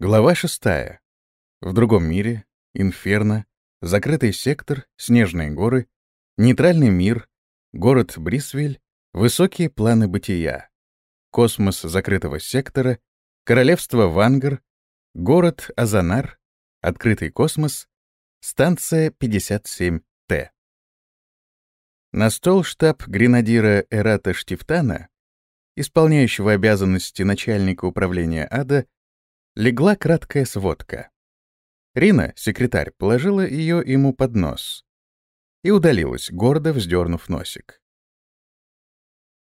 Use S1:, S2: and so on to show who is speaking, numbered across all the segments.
S1: Глава шестая. В другом мире, инферно, закрытый сектор, снежные горы, нейтральный мир, город Брисвиль, высокие планы бытия, космос закрытого сектора, королевство Вангар, город Азанар, открытый космос, станция 57Т. На стол штаб гренадира Эрата Штифтана, исполняющего обязанности начальника управления ада, легла краткая сводка. Рина, секретарь, положила ее ему под нос и удалилась, гордо вздернув носик.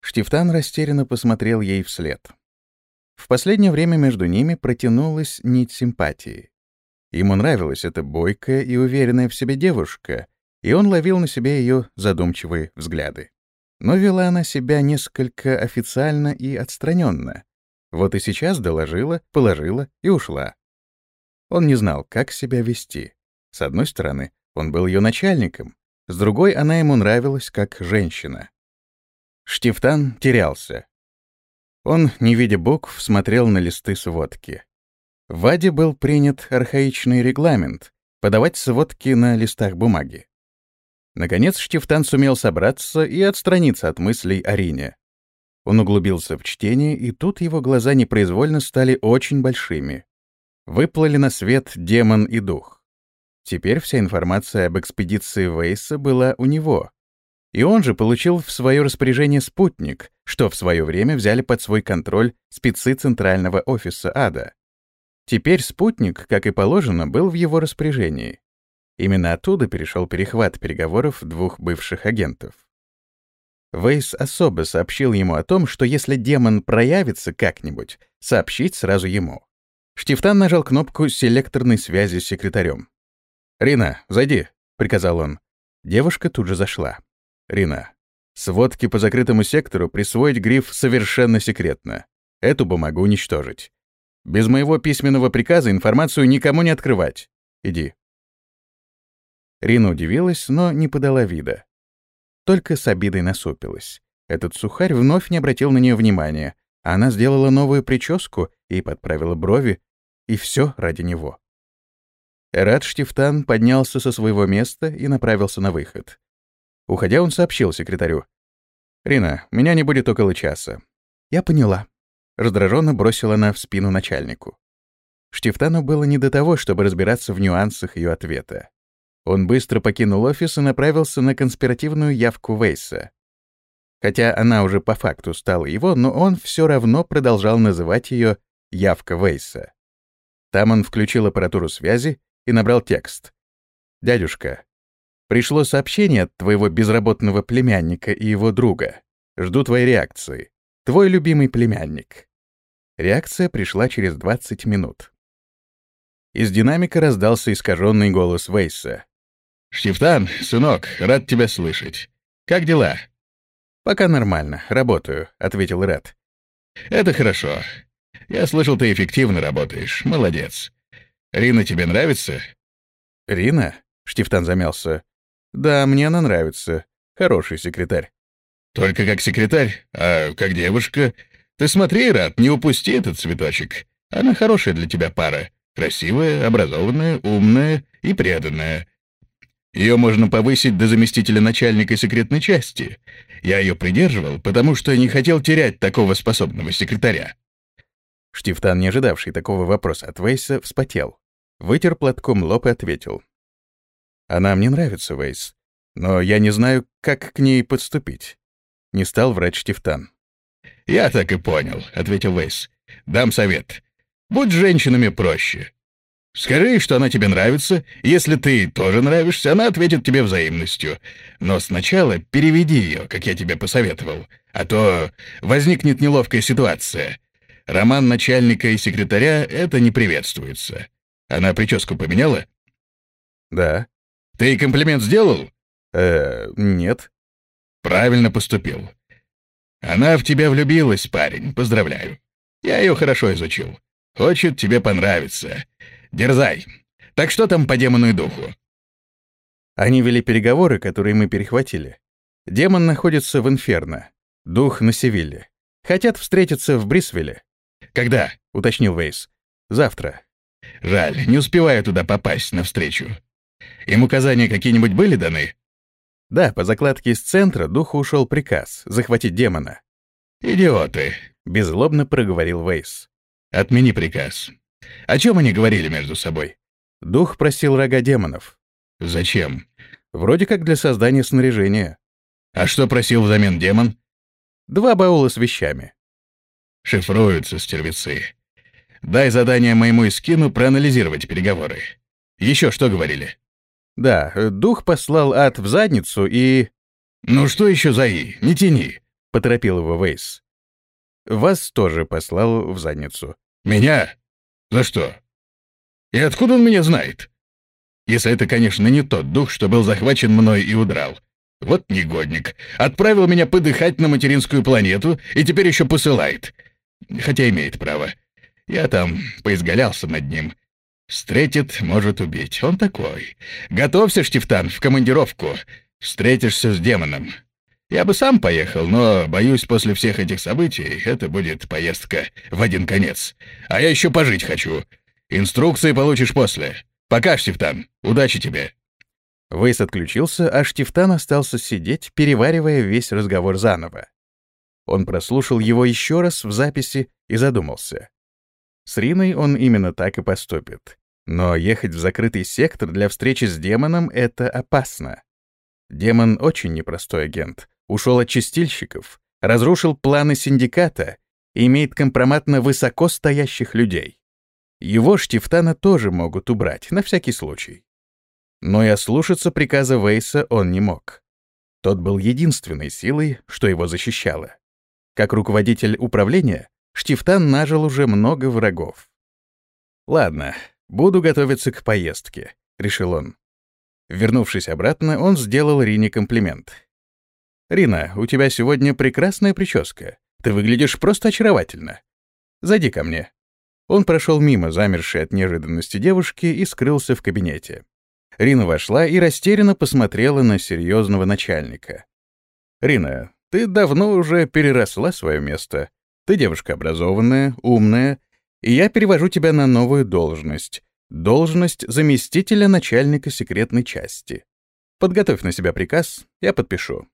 S1: Штифтан растерянно посмотрел ей вслед. В последнее время между ними протянулась нить симпатии. Ему нравилась эта бойкая и уверенная в себе девушка, и он ловил на себе ее задумчивые взгляды. Но вела она себя несколько официально и отстраненно, вот и сейчас доложила, положила и ушла. Он не знал, как себя вести. С одной стороны, он был ее начальником, с другой она ему нравилась как женщина. Штифтан терялся. Он, не видя букв, смотрел на листы сводки. В ВАДе был принят архаичный регламент — подавать сводки на листах бумаги. Наконец Штифтан сумел собраться и отстраниться от мыслей о. Он углубился в чтение, и тут его глаза непроизвольно стали очень большими. Выплыли на свет демон и дух. Теперь вся информация об экспедиции Вейса была у него. И он же получил в свое распоряжение спутник, что в свое время взяли под свой контроль спецы Центрального офиса ада. Теперь спутник, как и положено, был в его распоряжении. Именно оттуда перешел перехват переговоров двух бывших агентов. Вейс особо сообщил ему о том, что если демон проявится как-нибудь, сообщить сразу ему. Штифтан нажал кнопку селекторной связи с секретарем. «Рина, зайди», — приказал он. Девушка тут же зашла. «Рина, сводки по закрытому сектору присвоить гриф «Совершенно секретно». Эту бумагу уничтожить. Без моего письменного приказа информацию никому не открывать. Иди». Рина удивилась, но не подала вида. Только с обидой насупилась. Этот сухарь вновь не обратил на нее внимания. Она сделала новую прическу и подправила брови, и все ради него. Эрат Штифтан поднялся со своего места и направился на выход. Уходя, он сообщил секретарю. «Рина, меня не будет около часа». «Я поняла», — раздраженно бросила она в спину начальнику. Штифтану было не до того, чтобы разбираться в нюансах ее ответа. Он быстро покинул офис и направился на конспиративную явку Вейса. Хотя она уже по факту стала его, но он все равно продолжал называть ее «явка Вейса». Там он включил аппаратуру связи и набрал текст. «Дядюшка, пришло сообщение от твоего безработного племянника и его друга. Жду твоей реакции. Твой любимый племянник». Реакция пришла через 20 минут. Из динамика раздался искаженный голос Вейса. «Штифтан, сынок, рад тебя слышать. Как дела?» «Пока нормально, работаю», — ответил Ред. «Это хорошо. Я слышал, ты эффективно работаешь. Молодец. Рина тебе нравится?» «Рина?» — Штифтан замялся. «Да, мне она нравится. Хороший секретарь». «Только как секретарь, а как девушка. Ты смотри, Рад, не упусти этот цветочек. Она хорошая для тебя пара. Красивая, образованная, умная и преданная. Ее можно повысить до заместителя начальника секретной части. Я ее придерживал, потому что не хотел терять такого способного секретаря». Штифтан, не ожидавший такого вопроса от Вейса, вспотел. Вытер платком лоб и ответил. «Она мне нравится, Вейс, но я не знаю, как к ней подступить». Не стал врать Штифтан. «Я так и понял», — ответил Вейс. «Дам совет. Будь с женщинами проще. Скажи, что она тебе нравится. Если ты тоже нравишься, она ответит тебе взаимностью. Но сначала переведи ее, как я тебе посоветовал. А то возникнет неловкая ситуация. Роман начальника и секретаря — это не приветствуется. Она прическу поменяла? Да. Ты комплимент сделал? Э, нет. Правильно поступил. Она в тебя влюбилась, парень, поздравляю. Я ее хорошо изучил. Хочет тебе понравиться. Дерзай. Так что там по демону и духу?» Они вели переговоры, которые мы перехватили. Демон находится в Инферно, дух на Севилле. Хотят встретиться в Брисвеле. «Когда?» — уточнил Вейс. «Завтра.
S2: Жаль, не успеваю туда попасть навстречу. Им указания какие-нибудь были даны?»
S1: Да, по закладке из центра духу ушел приказ захватить демона.
S2: «Идиоты!»
S1: — беззлобно проговорил Вейс.
S2: «Отмени приказ. О чем они говорили между собой?»
S1: Дух просил рога демонов.
S2: «Зачем?»
S1: «Вроде как для создания снаряжения».
S2: «А что просил взамен демон?»
S1: «Два баула с вещами».
S2: «Шифруются стервецы. Дай задание моему Искину проанализировать переговоры. Еще что говорили?»
S1: «Да, дух послал ад в задницу и...»
S2: «Ну что еще за «и»? Не тяни!»
S1: — поторопил его Вейс. «Вас тоже послал в задницу».
S2: «Меня? За что? И откуда он меня знает? Если это, конечно, не тот дух, что был захвачен мной и удрал. Вот негодник. Отправил меня подыхать на материнскую планету и теперь еще посылает. Хотя имеет право. Я там поизгалялся над ним. Встретит, может убить. Он такой. Готовься, Штифтан, в командировку. Встретишься с демоном. Я бы сам поехал, но, боюсь, после всех этих событий это будет поездка в один конец. А я еще пожить хочу. Инструкции получишь после. Пока, Штифтан. Удачи тебе.
S1: Вейс отключился, а Штифтан остался сидеть, переваривая весь разговор заново. Он прослушал его еще раз в записи и задумался. С Риной он именно так и поступит. Но ехать в закрытый сектор для встречи с демоном — это опасно. Демон очень непростой агент, ушел от чистильщиков, разрушил планы синдиката и имеет компромат на высоко стоящих людей. Его Штифтана тоже могут убрать, на всякий случай. Но и ослушаться приказа Вейса он не мог. Тот был единственной силой, что его защищало. Как руководитель управления, Штифтан нажил уже много врагов. «Ладно, буду готовиться к поездке», — решил он. Вернувшись обратно, он сделал Рине комплимент. «Рина, у тебя сегодня прекрасная прическа. Ты выглядишь просто очаровательно. Зайди ко мне». Он прошел мимо замершей от неожиданности девушки и скрылся в кабинете. Рина вошла и растерянно посмотрела на серьезного начальника. «Рина, ты давно уже переросла свое место. Ты девушка образованная, умная, и я перевожу тебя на новую должность. Должность заместителя начальника секретной части. Подготовь на себя приказ, я подпишу».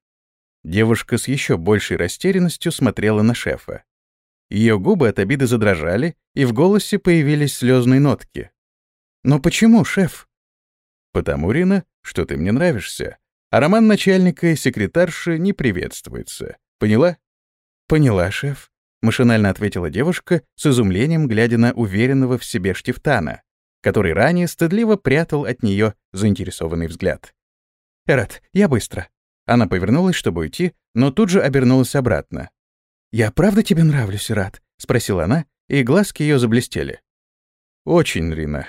S1: Девушка с еще большей растерянностью смотрела на шефа. Ее губы от обиды задрожали, и в голосе появились слезные нотки. «Но почему, шеф?» «Потому, Рина, что ты мне нравишься, а роман начальника и секретарши не приветствуется. Поняла?» «Поняла, шеф», — машинально ответила девушка, с изумлением глядя на уверенного в себе Штифтана, который ранее стыдливо прятал от нее заинтересованный взгляд. «Эрат, я быстро». Она повернулась, чтобы уйти, но тут же обернулась обратно. «Я правда тебе нравлюсь, Эрат?» — спросила она, и глазки ее заблестели. «Очень, Рина».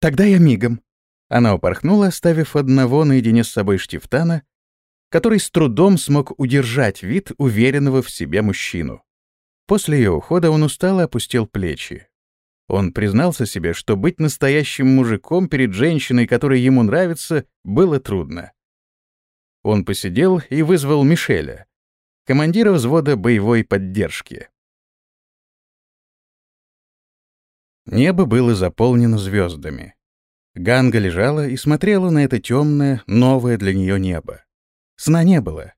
S1: «Тогда я мигом». Она упорхнула, оставив одного наедине с собой Штифтана, который с трудом смог удержать вид уверенного в себе мужчину. После ее ухода он устало опустил плечи. Он признался себе, что быть настоящим мужиком перед женщиной, которая ему нравится, было трудно. Он посидел и вызвал Мишеля, командира взвода боевой поддержки. Небо было заполнено звездами. Ганга лежала и смотрела на это темное, новое для нее небо. Сна не было.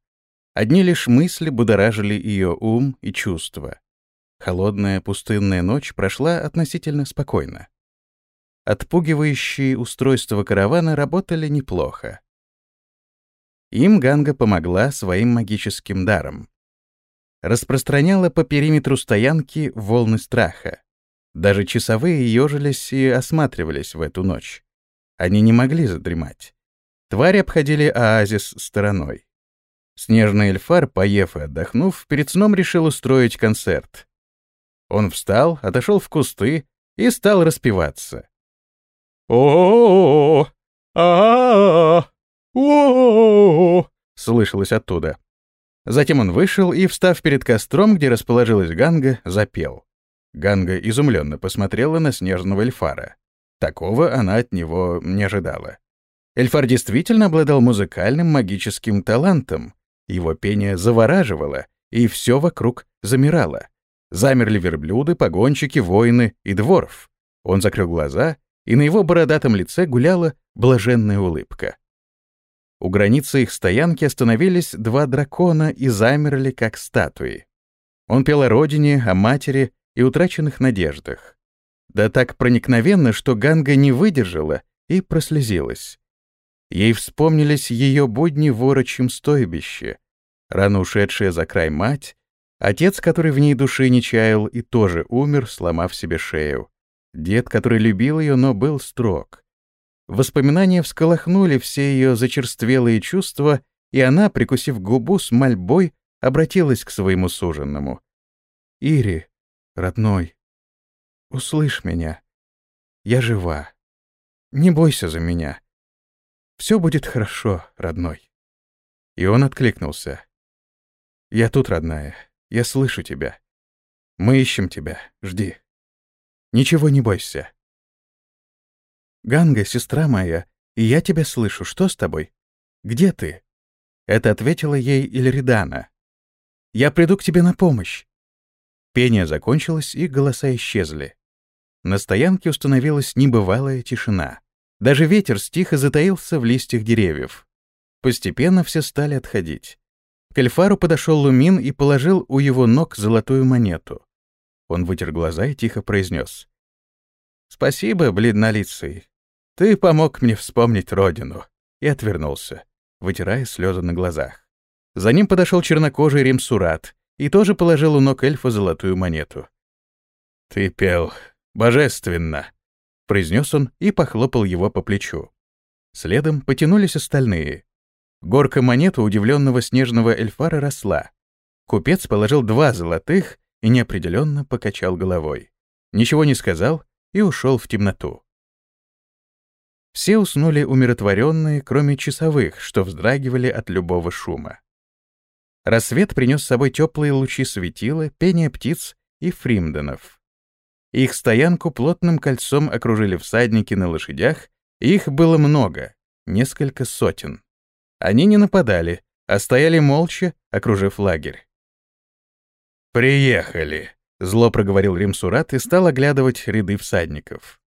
S1: Одни лишь мысли будоражили ее ум и чувства. Холодная пустынная ночь прошла относительно спокойно. Отпугивающие устройства каравана работали неплохо. Им Ганга помогла своим магическим даром. Распространяла по периметру стоянки волны страха. Даже часовые ежились и осматривались в эту ночь. Они не могли задремать. Твари обходили оазис стороной. Снежный эльфар, поев и отдохнув, перед сном решил устроить концерт. Он встал, отошел в кусты и стал распеваться. о а о слышалось оттуда. Затем он вышел и, встав перед костром, где расположилась Ганга, запел. Ганга изумленно посмотрела на снежного эльфара. Такого она от него не ожидала. Эльфар действительно обладал музыкальным магическим талантом. Его пение завораживало, и все вокруг замирало. Замерли верблюды, погонщики, воины и дворф. Он закрыл глаза, и на его бородатом лице гуляла блаженная улыбка. У границы их стоянки остановились два дракона и замерли, как статуи. Он пел о родине, о матери и утраченных надеждах. Да так проникновенно, что Ганга не выдержала и прослезилась. Ей вспомнились ее будни в орочьем стойбище, рано ушедшая за край мать, отец, который в ней души не чаял и тоже умер, сломав себе шею, дед, который любил ее, но был строг. Воспоминания всколыхнули все ее зачерствелые чувства, и она, прикусив губу с мольбой, обратилась к своему суженному. «Ири, родной, услышь меня. Я жива. Не бойся за меня. Все будет хорошо, родной». И он откликнулся. «Я тут, родная. Я слышу тебя. Мы ищем тебя. Жди. Ничего не бойся». «Ганга, сестра моя, я тебя слышу. Что с тобой? Где ты?» Это ответила ей Ильридана. «Я приду к тебе на помощь». Пение закончилось, и голоса исчезли. На стоянке установилась небывалая тишина. Даже ветер стих и затаился в листьях деревьев. Постепенно все стали отходить. К Эльфару подошел Лумин и положил у его ног золотую монету. Он вытер глаза и тихо произнес. «Спасибо, бледнолицый. Ты помог мне вспомнить родину». И отвернулся, вытирая слезы на глазах. За ним подошел чернокожий Римсурат и тоже положил у ног эльфа золотую монету. «Ты пел божественно», — произнес он и похлопал его по плечу. Следом потянулись остальные. Горка монет у удивленного снежного эльфара росла. Купец положил два золотых и неопределенно покачал головой. Ничего не сказал и ушел в темноту. Все уснули умиротворенные, кроме часовых, что вздрагивали от любого шума. Рассвет принес с собой теплые лучи светила, пение птиц и фримденов. Их стоянку плотным кольцом окружили всадники на лошадях, их было много, несколько сотен. Они не нападали, а стояли молча, окружив лагерь. «Приехали», — зло проговорил Римсурат и стал оглядывать ряды всадников.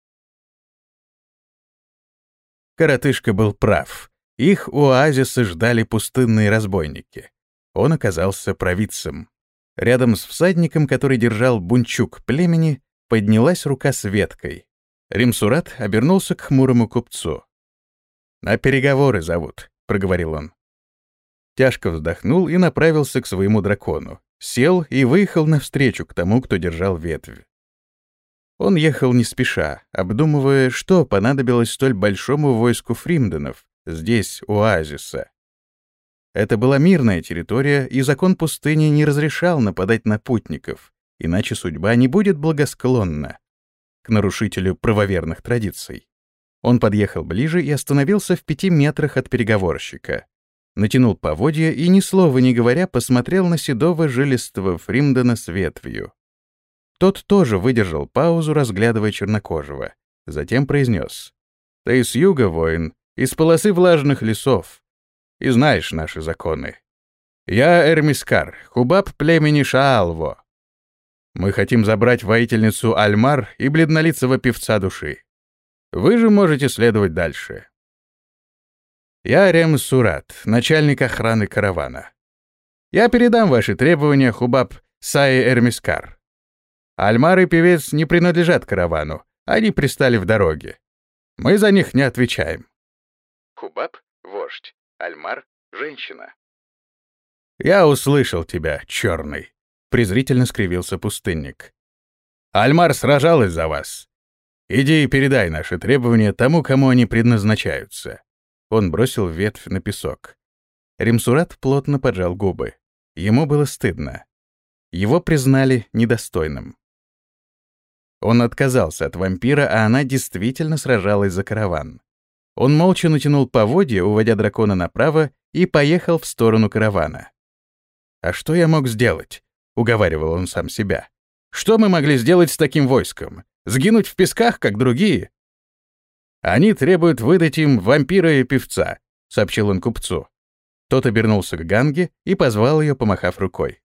S1: Коротышка был прав. Их у оазиса ждали пустынные разбойники. Он оказался провидцем. Рядом с всадником, который держал бунчук племени, поднялась рука с веткой. Римсурат обернулся к хмурому купцу. «На переговоры зовут. — проговорил он. Тяжко вздохнул и направился к своему дракону. Сел и выехал навстречу к тому, кто держал ветвь. Он ехал не спеша, обдумывая, что понадобилось столь большому войску фримденов здесь, у оазиса. Это была мирная территория, и закон пустыни не разрешал нападать на путников, иначе судьба не будет благосклонна к нарушителю правоверных традиций. Он подъехал ближе и остановился в пяти метрах от переговорщика. Натянул поводья и, ни слова не говоря, посмотрел на седого жилистого Фримдена с ветвью. Тот тоже выдержал паузу, разглядывая чернокожего. Затем произнес. «Ты с юга, воин, из полосы влажных лесов, и знаешь наши законы. Я Эрмискар, хубаб племени Шаалво. Мы хотим забрать воительницу Альмар и бледнолицего певца души. Вы же можете следовать дальше. Я Рем Сурат, начальник охраны каравана. Я передам ваши требования Хубаб Саи Эрмискар. Альмар и певец не принадлежат каравану, они пристали в дороге. Мы за них не отвечаем. Хубаб — вождь, Альмар — женщина. «Я услышал тебя, черный», — презрительно скривился пустынник. «Альмар сражалась за вас. Иди и передай наши требования тому, кому они предназначаются». Он бросил ветвь на песок. Римсурат плотно поджал губы. Ему было стыдно. Его признали недостойным. Он отказался от вампира, а она действительно сражалась за караван. Он молча натянул поводья, уводя дракона направо, и поехал в сторону каравана. «А что я мог сделать?» — уговаривал он сам себя. «Что мы могли сделать с таким войском? Сгинуть в песках, как другие. Они требуют выдать им вампира и певца, сообщил он купцу. Тот обернулся к Ганге и позвал ее, помахав рукой.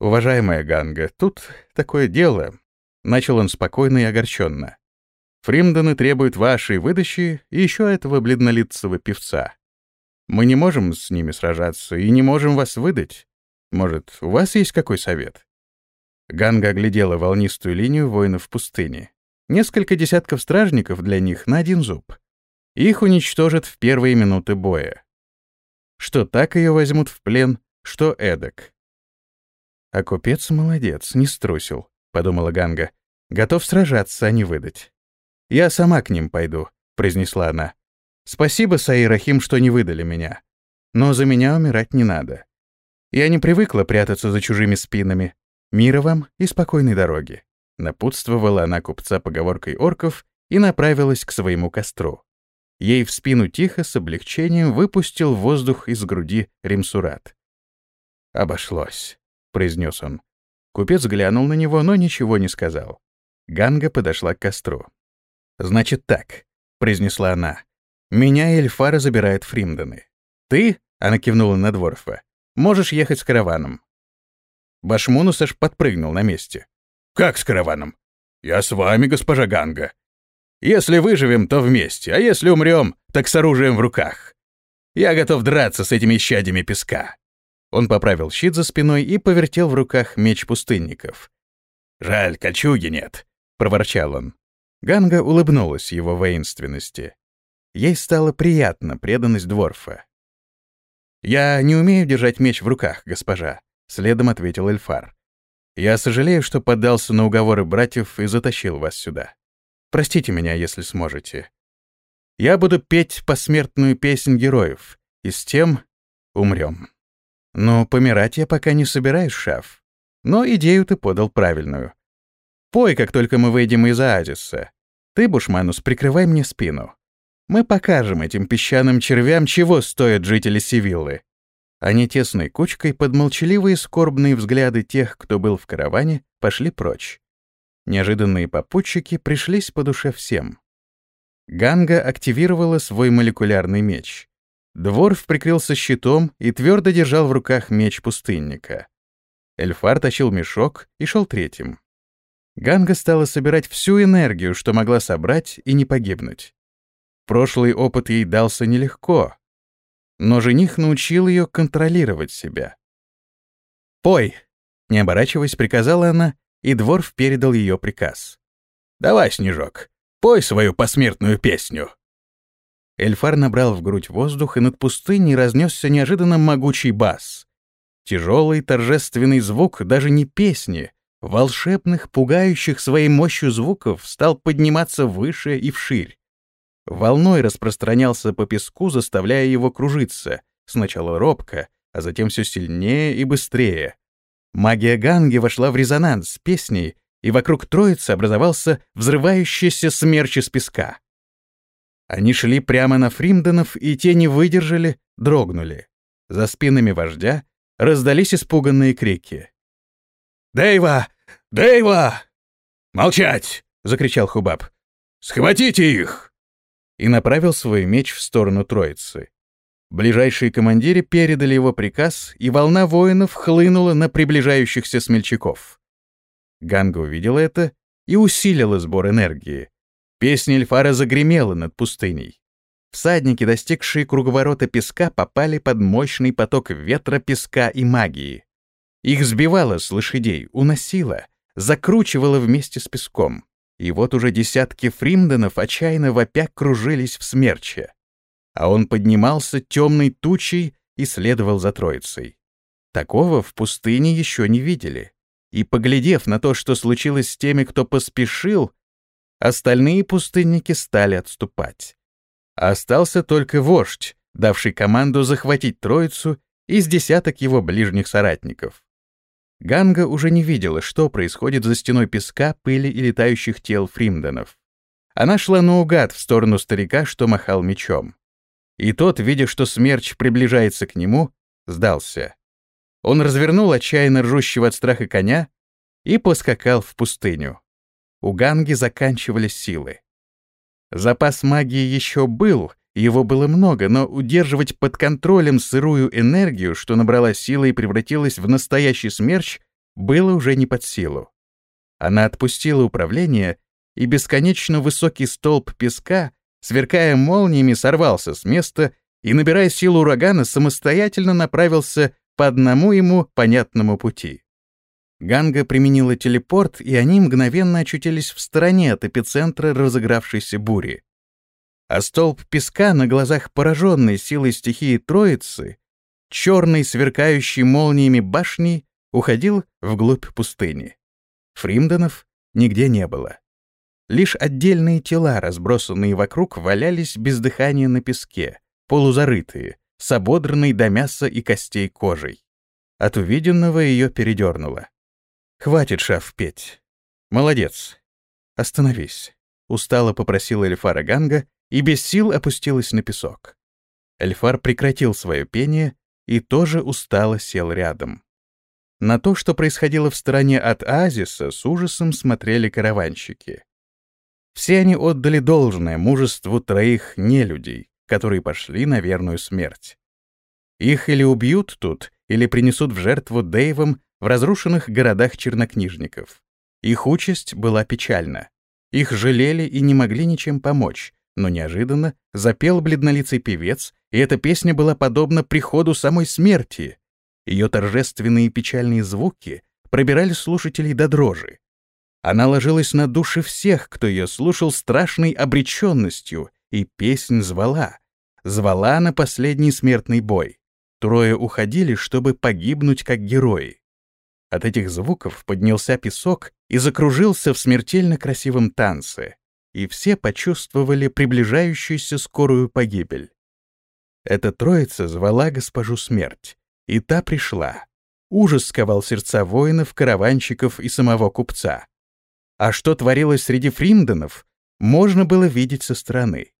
S1: «Уважаемая Ганга, тут такое дело», — начал он спокойно и огорченно. Фримдены требуют вашей выдачи и еще этого бледнолицего певца. Мы не можем с ними сражаться и не можем вас выдать. Может, у вас есть какой совет?» Ганга оглядела волнистую линию воинов в пустыне. Несколько десятков стражников для них на один зуб. Их уничтожат в первые минуты боя. Что так ее возьмут в плен, что эдак. «А купец молодец, не струсил», — подумала Ганга. «Готов сражаться, а не выдать». «Я сама к ним пойду», — произнесла она. «Спасибо, Саирахим, что не выдали меня. Но за меня умирать не надо. Я не привыкла прятаться за чужими спинами. Мира вам и спокойной дороги». Напутствовала она купца поговоркой орков и направилась к своему костру. Ей в спину тихо, с облегчением, выпустил воздух из груди Римсурат. «Обошлось», — произнес он. Купец глянул на него, но ничего не сказал. Ганга подошла к костру. «Значит так», — произнесла она. «Меня и Эльфара забирают Фримдены. Ты, — она кивнула на Дворфа, — можешь ехать с караваном». Башмунус аж подпрыгнул на месте. «Как с караваном?» «Я с вами, госпожа Ганга. Если выживем, то вместе, а если умрем, так с оружием в руках. Я готов драться с этими щадями песка». Он поправил щит за спиной и повертел в руках меч пустынников. «Жаль, кольчуги нет», — проворчал он. Ганга улыбнулась его воинственности. Ей стало приятно преданность Дворфа. «Я не умею держать меч в руках, госпожа», — следом ответил Эльфар. «Я сожалею, что поддался на уговоры братьев и затащил вас сюда. Простите меня, если сможете. Я буду петь посмертную песнь героев, и с тем умрем. Но помирать я пока не собираюсь, Шаф. Но идею ты подал правильную. Пой, как только мы выйдем из оазиса. Ты, Бушманус, прикрывай мне спину. Мы покажем этим песчаным червям, чего стоят жители Севиллы. Они тесной кучкой под молчаливые скорбные взгляды тех, кто был в караване, пошли прочь. Неожиданные попутчики пришлись по душе всем. Ганга активировала свой молекулярный меч. Дворф прикрылся щитом и твердо держал в руках меч пустынника. Эльфар тащил мешок и шел третьим. Ганга стала собирать всю энергию, что могла собрать и не погибнуть. Прошлый опыт ей дался нелегко, но жених научил ее контролировать себя. «Пой!» — не оборачиваясь, приказала она, и Дворф передал ее приказ. «Давай, Снежок, пой свою посмертную песню!» Эльфар набрал в грудь воздух, и над пустыней разнесся неожиданно могучий бас. Тяжелый торжественный звук даже не песни, волшебных, пугающих своей мощью звуков, стал подниматься выше и вширь. Волной распространялся по песку, заставляя его кружиться, сначала робко, а затем все сильнее и быстрее. Магия Ганги вошла в резонанс с песней, и вокруг троицы образовался взрывающийся смерч из песка. Они шли прямо на Фримденов, и те не выдержали, дрогнули. За спинами вождя раздались испуганные крики. «Дэйва! Дэйва!» «Молчать!» — закричал Хубаб. «Схватите их!» И направил свой меч в сторону троицы. Ближайшие командиры передали его приказ, и волна воинов хлынула на приближающихся смельчаков. Ганга увидела это и усилила сбор энергии. Песня Эльфара загремела над пустыней. Всадники, достигшие круговорота песка, попали под мощный поток ветра, песка и магии. Их сбивало с лошадей, уносило, закручивало вместе с песком. И вот уже десятки фримденов отчаянно вопя кружились в смерче. А он поднимался темной тучей и следовал за троицей. Такого в пустыне еще не видели. И, поглядев на то, что случилось с теми, кто поспешил, остальные пустынники стали отступать. Остался только вождь, давший команду захватить троицу из десяток его ближних соратников. Ганга уже не видела, что происходит за стеной песка, пыли и летающих тел фримденов. Она шла наугад в сторону старика, что махал мечом. И тот, видя, что смерч приближается к нему, сдался. Он развернул отчаянно ржущего от страха коня и поскакал в пустыню. У Ганги заканчивались силы. Запас магии еще был, его было много, но удерживать под контролем сырую энергию, что набрала силы и превратилась в настоящий смерч, было уже не под силу. Она отпустила управление и бесконечно высокий столб песка, сверкая молниями, сорвался с места и, набирая силу урагана, самостоятельно направился по одному ему понятному пути. Ганга применила телепорт, и они мгновенно очутились в стороне от эпицентра разыгравшейся бури. А столб песка на глазах пораженной силой стихии Троицы, черной сверкающей молниями башни, уходил вглубь пустыни. Фримдонов нигде не было. Лишь отдельные тела, разбросанные вокруг, валялись без дыхания на песке, полузарытые, с ободранной до мяса и костей кожей. От увиденного ее передернуло. «Хватит, шаф, петь. Молодец. Остановись», — устало попросила Эльфара Ганга и без сил опустилась на песок. Эльфар прекратил свое пение и тоже устало сел рядом. На то, что происходило в стороне от оазиса, с ужасом смотрели караванщики. Все они отдали должное мужеству троих нелюдей, которые пошли на верную смерть. Их или убьют тут, или принесут в жертву Дэйвам в разрушенных городах чернокнижников. Их участь была печальна. Их жалели и не могли ничем помочь, но неожиданно запел бледнолицый певец, и эта песня была подобна приходу самой смерти. Ее торжественные печальные звуки пробирали слушателей до дрожи. Она ложилась на души всех, кто ее слушал страшной обреченностью, и песнь звала. Звала на последний смертный бой. Трое уходили, чтобы погибнуть как герои. От этих звуков поднялся песок и закружился в смертельно красивом танце, и все почувствовали приближающуюся скорую погибель. Эта троица звала госпожу смерть, и та пришла. Ужас сковал сердца воинов, караванщиков и самого купца. А что творилось среди фримденов, можно было видеть со стороны.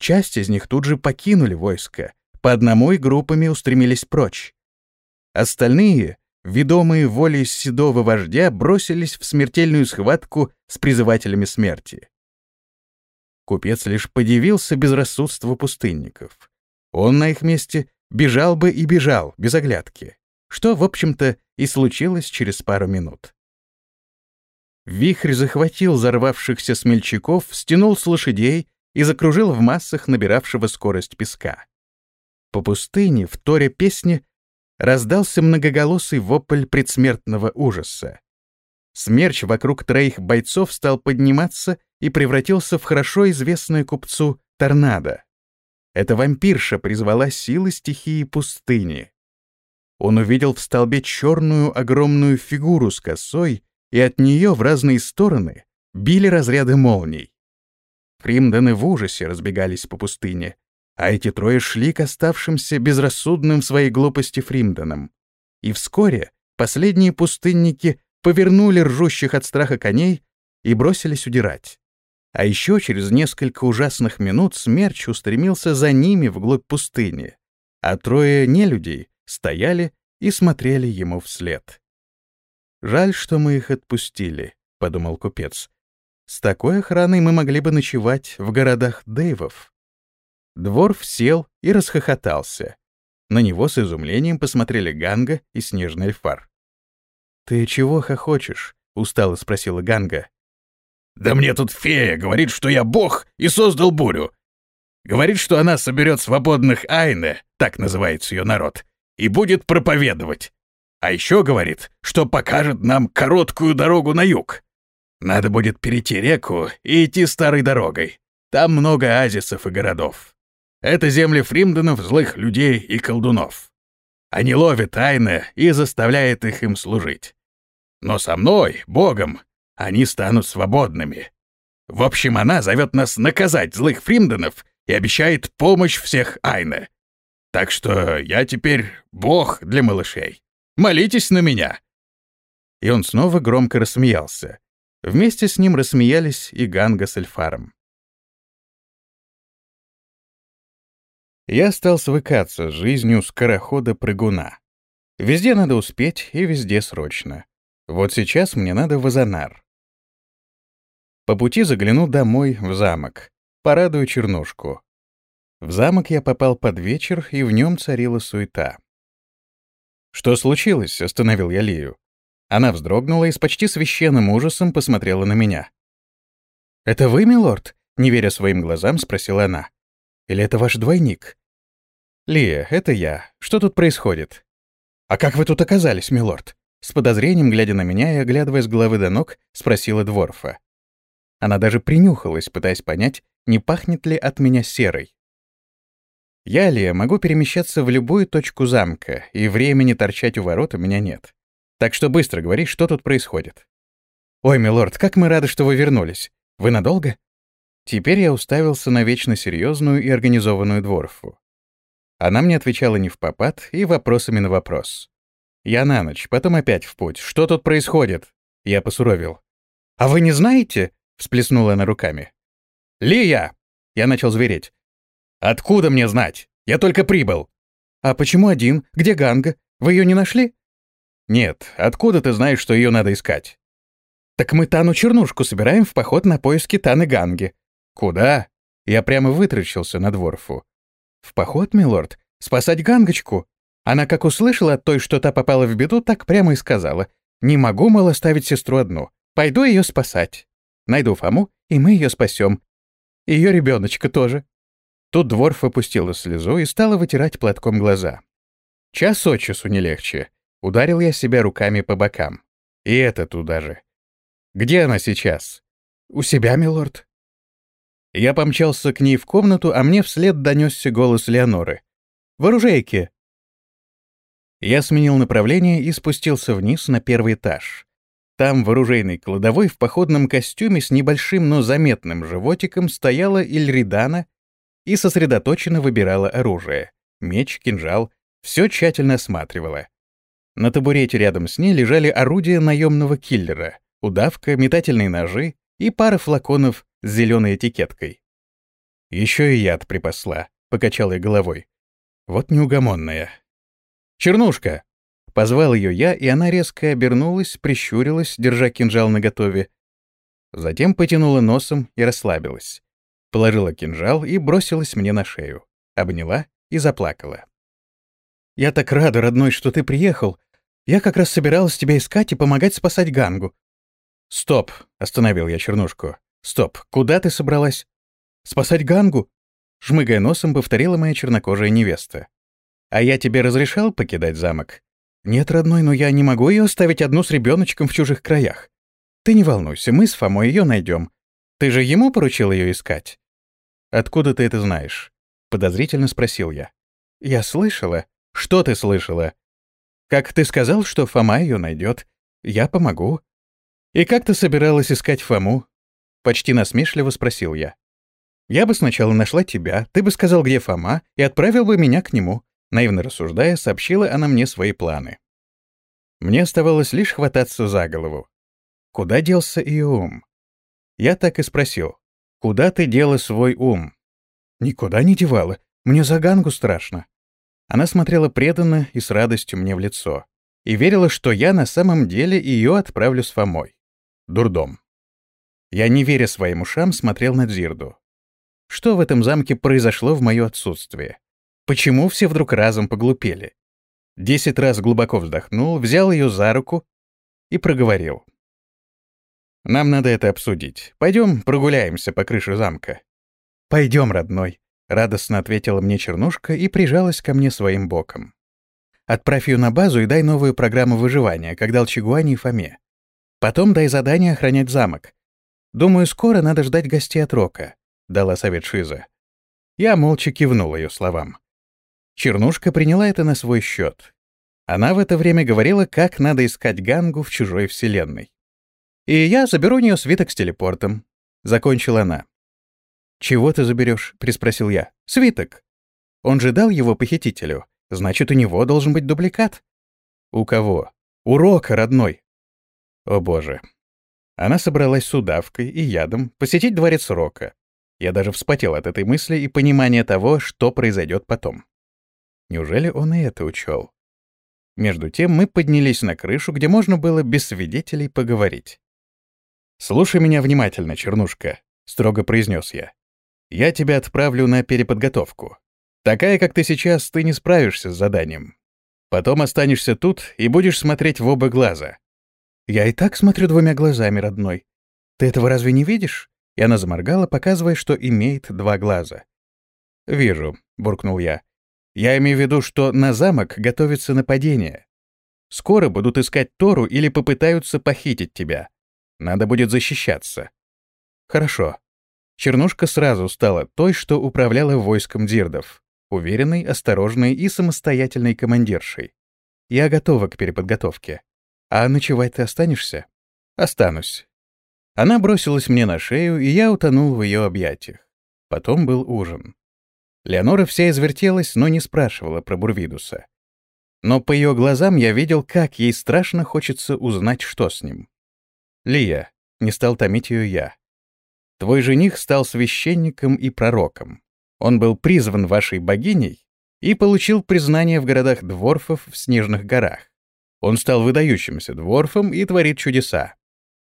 S1: Часть из них тут же покинули войско, по одному и группами устремились прочь. Остальные, ведомые волей седого вождя, бросились в смертельную схватку с призывателями смерти. Купец лишь подивился безрассудству пустынников. Он на их месте бежал бы и бежал, без оглядки, что, в общем-то, и случилось через пару минут. Вихрь захватил взорвавшихся смельчаков, стянул с лошадей и закружил в массах набиравшего скорость песка. По пустыне, в торе песни, раздался многоголосый вопль предсмертного ужаса. Смерч вокруг троих бойцов стал подниматься и превратился в хорошо известное купцу торнадо. Эта вампирша призвала силы стихии пустыни. Он увидел в столбе черную огромную фигуру с косой, и от нее в разные стороны били разряды молний. Фримдены в ужасе разбегались по пустыне, а эти трое шли к оставшимся безрассудным в своей глупости Фримденам. И вскоре последние пустынники повернули ржущих от страха коней и бросились удирать. А еще через несколько ужасных минут смерч устремился за ними вглубь пустыни, а трое нелюдей стояли и смотрели ему вслед. «Жаль, что мы их отпустили», — подумал купец. «С такой охраной мы могли бы ночевать в городах Дэйвов». Дворф сел и расхохотался. На него с изумлением посмотрели Ганга и Снежный Эльфар. «Ты чего хохочешь?» — устало спросила Ганга. Да мне тут фея говорит, что я бог и создал бурю. Говорит, что она соберет свободных Айне, так называется ее народ, и будет проповедовать. А еще говорит, что покажет нам короткую дорогу на юг. Надо будет перейти реку и идти старой дорогой. Там много азисов и городов. Это земли фримденов, злых людей и колдунов. Они ловят Айне и заставляют их им служить. Но со мной, Богом, они станут свободными. В общем, она зовет нас наказать злых фримденов и обещает помощь всех Айне. Так что я теперь бог для малышей. Молитесь на меня!» И он снова громко рассмеялся. Вместе с ним рассмеялись и Ганга с Эльфаром. Я стал свыкаться с жизнью скорохода-прыгуна. Везде надо успеть и везде срочно. Вот сейчас мне надо в Азанар. По пути загляну домой, в замок. Порадую чернушку. В замок я попал под вечер, и в нем царила суета. «Что случилось?» — остановил я Лию. Она вздрогнула и с почти священным ужасом посмотрела на меня. «Это вы, милорд?» — не веря своим глазам, спросила она. «Или это ваш двойник?» «Лия, это я. Что тут происходит?» «А как вы тут оказались, милорд?» С подозрением, глядя на меня и оглядывая с головы до ног, спросила Дворфа. Она даже принюхалась, пытаясь понять, не пахнет ли от меня серой. Я, Лия, могу перемещаться в любую точку замка, и времени торчать у ворот у меня нет. Так что быстро говори, что тут происходит. «Ой, милорд, как мы рады, что вы вернулись. Вы надолго?» Теперь я уставился на вечно серьезную и организованную дворфу. Она мне отвечала не в попад и вопросами на вопрос. Я на ночь, потом опять в путь. Что тут происходит? Я посуровил. «А вы не знаете?» — всплеснула она руками. «Лия!» — я начал звереть. «Откуда мне знать? Я только прибыл». «А почему один? Где Ганга? Вы ее не нашли?» «Нет. Откуда ты знаешь, что ее надо искать?» «Так мы Тану Чернушку собираем в поход на поиски Таны Ганги». «Куда?» Я прямо вытрачился на дворфу. «В поход, милорд? Спасать Гангочку?» Она как услышала от той, что та попала в беду, так прямо и сказала. «Не могу, мол, оставить сестру одну. Пойду ее спасать. Найду Фому, и мы ее спасем. Ее ребеночка тоже». Тут Дворф опустила слезу и стала вытирать платком глаза. Час от часу не легче. Ударил я себя руками по бокам. И это туда же. Где она сейчас? У себя, милорд. Я помчался к ней в комнату, а мне вслед донесся голос Леоноры. «В оружейке!» Я сменил направление и спустился вниз на первый этаж. Там в оружейной кладовой в походном костюме с небольшим, но заметным животиком стояла Ильридана и сосредоточенно выбирала оружие. Меч, кинжал, все тщательно осматривала. На табурете рядом с ней лежали орудия наемного киллера, удавка, метательные ножи и пара флаконов с зеленой этикеткой. Еще и яд припасла, покачал я головой. Вот неугомонная. «Чернушка!» Позвал ее я, и она резко обернулась, прищурилась, держа кинжал наготове. Затем потянула носом и расслабилась. Положила кинжал и бросилась мне на шею. Обняла и заплакала. «Я так рада, родной, что ты приехал. Я как раз собиралась тебя искать и помогать спасать Гангу». «Стоп!» — остановил я Чернушку. «Стоп! Куда ты собралась?» «Спасать Гангу?» — шмыгая носом, повторила моя чернокожая невеста. «А я тебе разрешал покидать замок?» «Нет, родной, но я не могу ее оставить одну с ребеночком в чужих краях. Ты не волнуйся, мы с Фомой ее найдем. Ты же ему поручил ее искать?» «Откуда ты это знаешь?» — подозрительно спросил я. «Я слышала». «Что ты слышала?» «Как ты сказал, что Фома ее найдет. Я помогу». «И как ты собиралась искать Фому?» Почти насмешливо спросил я. «Я бы сначала нашла тебя, ты бы сказал, где Фома, и отправил бы меня к нему. Наивно рассуждая, сообщила она мне свои планы. Мне оставалось лишь хвататься за голову. Куда делся ее ум? Я так и спросил. «Куда ты дела свой ум?» «Никуда не девала. Мне за Гангу страшно». Она смотрела преданно и с радостью мне в лицо. И верила, что я на самом деле ее отправлю с Фомой. Дурдом. Я, не веря своим ушам, смотрел на Дзирду. Что в этом замке произошло в мое отсутствие? Почему все вдруг разом поглупели? Десять раз глубоко вздохнул, взял ее за руку и проговорил. «Нам надо это обсудить. Пойдем прогуляемся по крыше замка». «Пойдем, родной», — радостно ответила мне Чернушка и прижалась ко мне своим боком. «Отправь ее на базу и дай новую программу выживания, как дал Чигуане и Фоме. Потом дай задание охранять замок. Думаю, скоро надо ждать гостей от Рока», — дала совет Шиза. Я молча кивнул ее словам. Чернушка приняла это на свой счет. Она в это время говорила, как надо искать Гангу в чужой вселенной. «И я заберу у нее свиток с телепортом», — закончила она. «Чего ты заберешь?» — приспросил я. «Свиток. Он же дал его похитителю. Значит, у него должен быть дубликат». «У кого?» «У Рока, родной». «О боже». Она собралась с удавкой и ядом посетить дворец Рока. Я даже вспотел от этой мысли и понимания того, что произойдет потом. Неужели он и это учел? Между тем мы поднялись на крышу, где можно было без свидетелей поговорить. «Слушай меня внимательно, Чернушка», — строго произнес я. «Я тебя отправлю на переподготовку. Такая, как ты сейчас, ты не справишься с заданием. Потом останешься тут и будешь смотреть в оба глаза». «Я и так смотрю двумя глазами, родной. Ты этого разве не видишь? И она заморгала, показывая, что имеет два глаза. «Вижу», — буркнул я. «Я имею в виду, что на замок готовится нападение. Скоро будут искать Тору или попытаются похитить тебя. Надо будет защищаться». «Хорошо». Чернушка сразу стала той, что управляла войском дирдов, уверенной, осторожной и самостоятельной командиршей. «Я готова к переподготовке. А ночевать ты останешься?» «Останусь». Она бросилась мне на шею, и я утонул в ее объятиях. Потом был ужин. Леонора вся извертелась, но не спрашивала про Бурвидуса. Но по ее глазам я видел, как ей страшно хочется узнать, что с ним. «Лия», — не стал томить ее я, — «твой жених стал священником и пророком. Он был призван вашей богиней и получил признание в городах дворфов в Снежных горах. Он стал выдающимся дворфом и творит чудеса.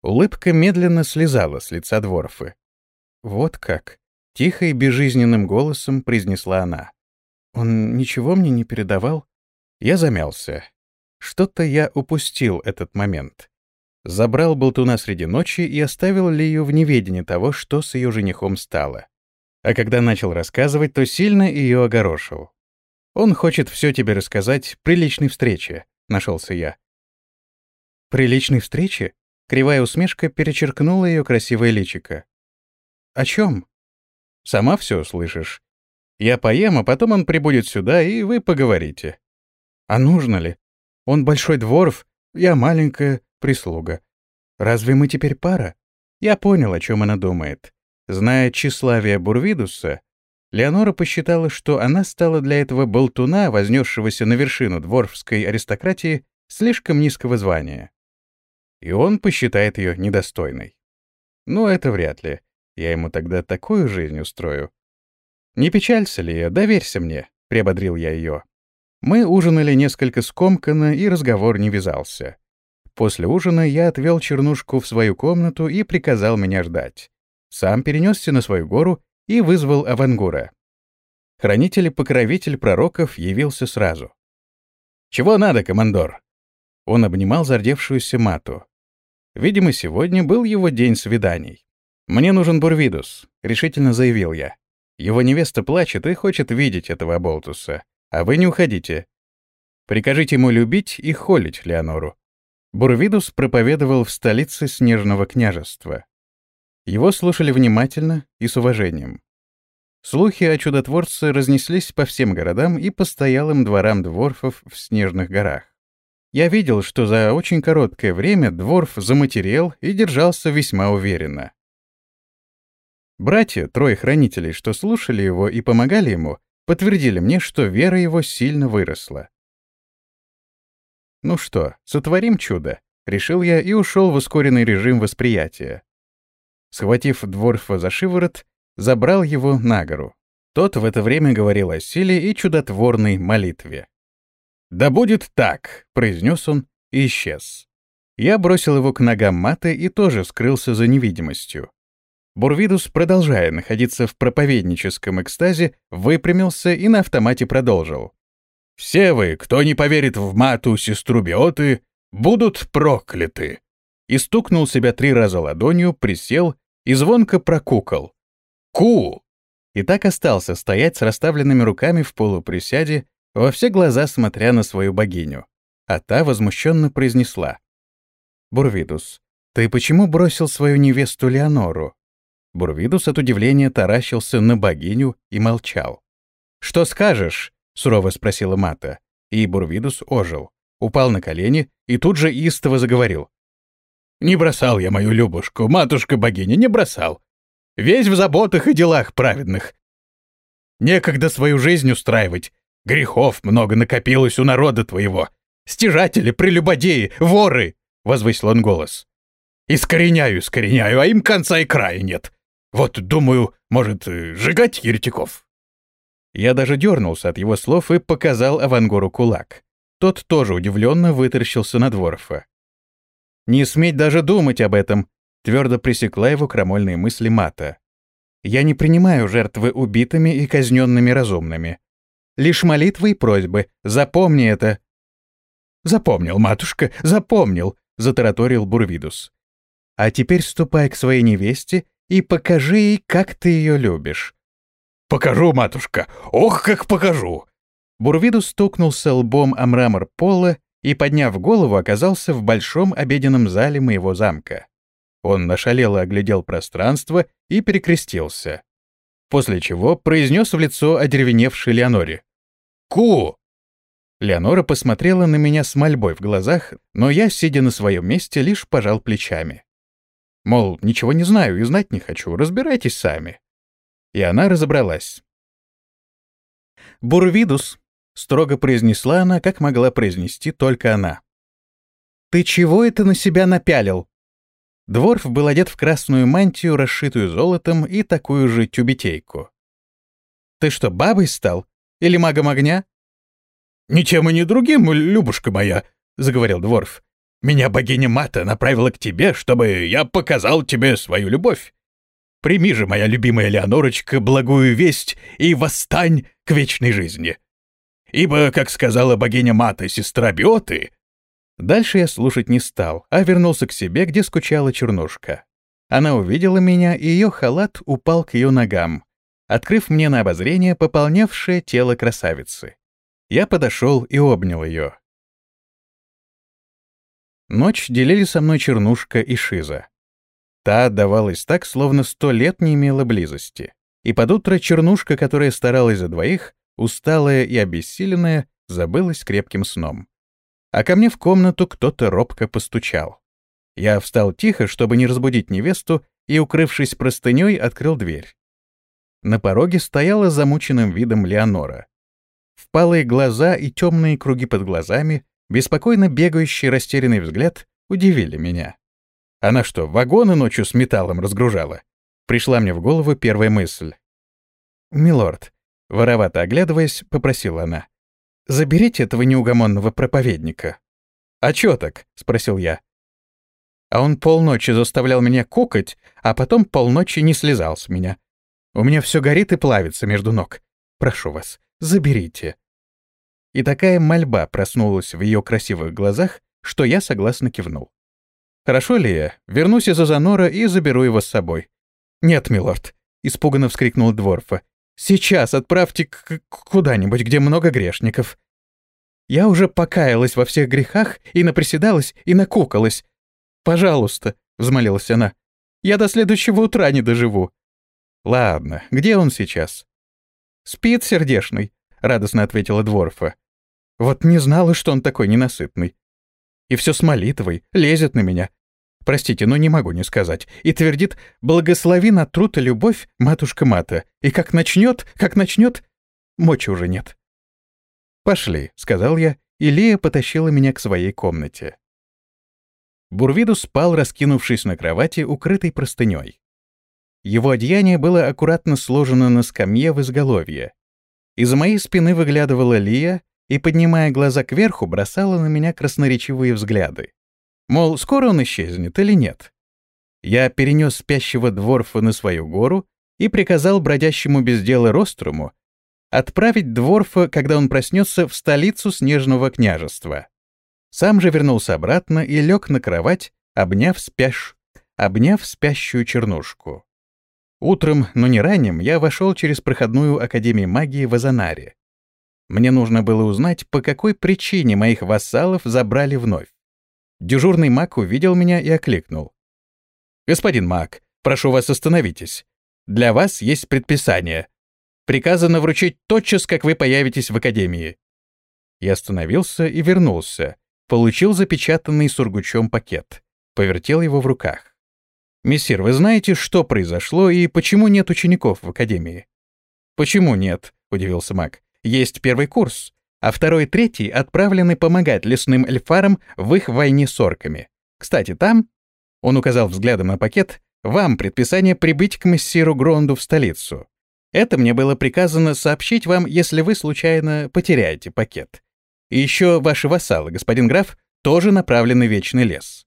S1: Улыбка медленно слезала с лица дворфы. Вот как. Тихо и безжизненным голосом произнесла она. «Он ничего мне не передавал?» Я замялся. Что-то я упустил этот момент. Забрал болтуна среди ночи и оставил Лию в неведении того, что с ее женихом стало. А когда начал рассказывать, то сильно ее огорошил. «Он хочет все тебе рассказать при личной встрече», — нашелся я. «При личной встрече?» Кривая усмешка перечеркнула ее красивое личико. «О чем?» Сама все слышишь. Я поем, а потом он прибудет сюда, и вы поговорите. А нужно ли? Он большой дворф, я маленькая прислуга. Разве мы теперь пара? Я понял, о чем она думает. Зная тщеславие Бурвидуса, Леонора посчитала, что она стала для этого болтуна, вознесшегося на вершину дворфской аристократии, слишком низкого звания. И он посчитает ее недостойной. Ну, это вряд ли. Я ему тогда такую жизнь устрою. «Не печалься, Лия, доверься мне», — приободрил я ее. Мы ужинали несколько скомканно, и разговор не вязался. После ужина я отвел Чернушку в свою комнату и приказал меня ждать. Сам перенесся на свою гору и вызвал Авангура. Хранитель и покровитель пророков явился сразу. «Чего надо, командор?» Он обнимал зардевшуюся мату. Видимо, сегодня был его день свиданий. «Мне нужен Бурвидус», — решительно заявил я. «Его невеста плачет и хочет видеть этого болтуса, а вы не уходите. Прикажите ему любить и холить Леонору». Бурвидус проповедовал в столице Снежного княжества. Его слушали внимательно и с уважением. Слухи о чудотворце разнеслись по всем городам и постоялым дворам дворфов в Снежных горах. Я видел, что за очень короткое время дворф заматерел и держался весьма уверенно. Братья, трое хранителей, что слушали его и помогали ему, подтвердили мне, что вера его сильно выросла. Ну что, сотворим чудо, решил я и ушел в ускоренный режим восприятия. Схватив Дворфа за шиворот, забрал его на гору. Тот в это время говорил о силе и чудотворной молитве. «Да будет так», — произнес он и исчез. Я бросил его к ногам маты и тоже скрылся за невидимостью. Бурвидус, продолжая находиться в проповедническом экстазе, выпрямился и на автомате продолжил. «Все вы, кто не поверит в мату сестру Биоты, будут прокляты!» И стукнул себя три раза ладонью, присел и звонко прокукал. «Ку!» И так остался стоять с расставленными руками в полуприсяде, во все глаза смотря на свою богиню. А та возмущенно произнесла. «Бурвидус, ты почему бросил свою невесту Леонору?» Бурвидус от удивления таращился на богиню и молчал. «Что скажешь?» — сурово спросила Мата. И Бурвидус ожил, упал на колени и тут же истово заговорил. «Не бросал я мою Любушку, матушка-богиня, не бросал. Весь в заботах и делах праведных. Некогда свою жизнь устраивать. Грехов много накопилось у народа твоего. Стяжатели, прелюбодеи, воры!» — возвысил он голос. «Искореняю, искореняю, а им конца и края нет. Вот, думаю, может, сжигать еретиков?» Я даже дернулся от его слов и показал Авангору кулак. Тот тоже удивленно вытаращился на Дворфа. «Не сметь даже думать об этом», — твердо пресекла его крамольные мысли Мата. «Я не принимаю жертвы убитыми и казненными разумными. Лишь молитвы и просьбы. Запомни это». «Запомнил, матушка, запомнил», — затараторил Бурвидус. «А теперь ступай к своей невесте и покажи ей, как ты ее любишь».
S2: «Покажу, матушка! Ох, как покажу!»
S1: Бурвиду стукнулся лбом о мрамор пола и, подняв голову, оказался в большом обеденном зале моего замка. Он нашалело оглядел пространство и перекрестился. После чего произнес в лицо одеревеневшей Леоноре. «Ку!» Леонора посмотрела на меня с мольбой в глазах, но я, сидя на своем месте, лишь пожал плечами. Мол, ничего не знаю и знать не хочу, разбирайтесь сами. И она разобралась. «Бурвидус», — строго произнесла она, как могла произнести только она. «Ты чего это на себя напялил?» Дворф был одет в красную мантию, расшитую золотом, и такую же тюбетейку. «Ты что, бабой стал? Или магом огня?»
S2: «Ни тем и ни другим, Любушка моя», — заговорил Дворф. «Меня богиня Мата направила к тебе, чтобы я показал тебе свою любовь. Прими же, моя любимая Леонорочка, благую весть и восстань к вечной жизни. Ибо, как сказала богиня Мата, сестра Биоты,
S1: Дальше я слушать не стал, а вернулся к себе, где скучала чернушка. Она увидела меня, и ее халат упал к ее ногам, открыв мне на обозрение пополнявшее тело красавицы. Я подошел и обнял ее. Ночь делили со мной чернушка и шиза. Та отдавалась так, словно сто лет не имела близости. И под утро чернушка, которая старалась за двоих, усталая и обессиленная, забылась крепким сном а ко мне в комнату кто-то робко постучал. Я встал тихо, чтобы не разбудить невесту, и, укрывшись простыней, открыл дверь. На пороге стояла замученным видом Леонора. Впалые глаза и темные круги под глазами, беспокойно бегающий растерянный взгляд удивили меня. Она что, вагоны ночью с металлом разгружала? Пришла мне в голову первая мысль. «Милорд», воровато оглядываясь, попросила она. Заберите этого неугомонного проповедника». «А чё так?» — спросил я. А он полночи заставлял меня кукать, а потом полночи не слезал с меня. У меня все горит и плавится между ног. Прошу вас, заберите. И такая мольба проснулась в ее красивых глазах, что я согласно кивнул. «Хорошо ли я? Вернусь из Азанора и заберу его с собой». «Нет, милорд», — испуганно вскрикнул Дворфа. Сейчас отправьте к куда-нибудь, где много грешников. Я уже покаялась во всех грехах и наприседалась, и накукалась. Пожалуйста, — взмолилась она, — я до следующего утра не доживу. Ладно, где он сейчас? Спит сердешный, — радостно ответила Дворфа. Вот не знала, что он такой ненасытный. И все с молитвой, лезет на меня, Простите, но не могу не сказать. И твердит «Благослови на труд и любовь, матушка Мата». И как начнет, как начнет, мочи уже нет. «Пошли», — сказал я, и Лия потащила меня к своей комнате. Бурвиду спал, раскинувшись на кровати, укрытой простыней. Его одеяние было аккуратно сложено на скамье в изголовье. Из моей спины выглядывала Лия и, поднимая глаза кверху, бросала на меня красноречивые взгляды. Мол, скоро он исчезнет или нет. Я перенес спящего дворфа на свою гору и приказал бродящему без дела Роструму отправить дворфа, когда он проснется, в столицу Снежного княжества. Сам же вернулся обратно и лег на кровать, обняв, спящ... обняв спящую чернушку. Утром, но не ранним, я вошел через проходную Академию магии в Азанаре. Мне нужно было узнать, по какой причине моих вассалов забрали вновь. Дежурный маг увидел меня и окликнул. «Господин маг, прошу вас остановитесь. Для вас есть предписание. Приказано вручить тотчас, как вы появитесь в академии». Я остановился и вернулся. Получил запечатанный сургучом пакет. Повертел его в руках. «Мессир, вы знаете, что произошло и почему нет учеников в академии?» «Почему нет?» — удивился маг. «Есть первый курс а второй и третий отправлены помогать лесным эльфарам в их войне с орками. Кстати, там, он указал взглядом на пакет, вам предписание прибыть к мессиру Гронду в столицу. Это мне было приказано сообщить вам, если вы случайно потеряете пакет. И еще ваши вассалы, господин граф, тоже направлены в Вечный лес.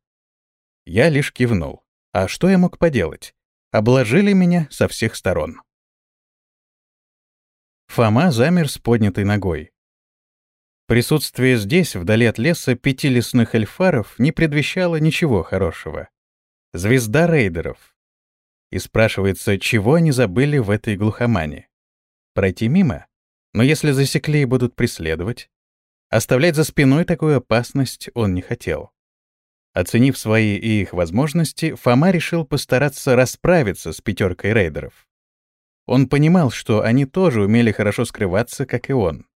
S1: Я лишь кивнул. А что я мог поделать? Обложили меня со всех сторон. Фома замер с поднятой ногой. Присутствие здесь, вдали от леса, пяти лесных эльфаров не предвещало ничего хорошего. Звезда рейдеров. И спрашивается, чего они забыли в этой глухомане? Пройти мимо? Но если засекли и будут преследовать? Оставлять за спиной такую опасность он не хотел. Оценив свои и их возможности, Фома решил постараться расправиться с пятеркой рейдеров. Он понимал, что они тоже умели хорошо скрываться, как и он.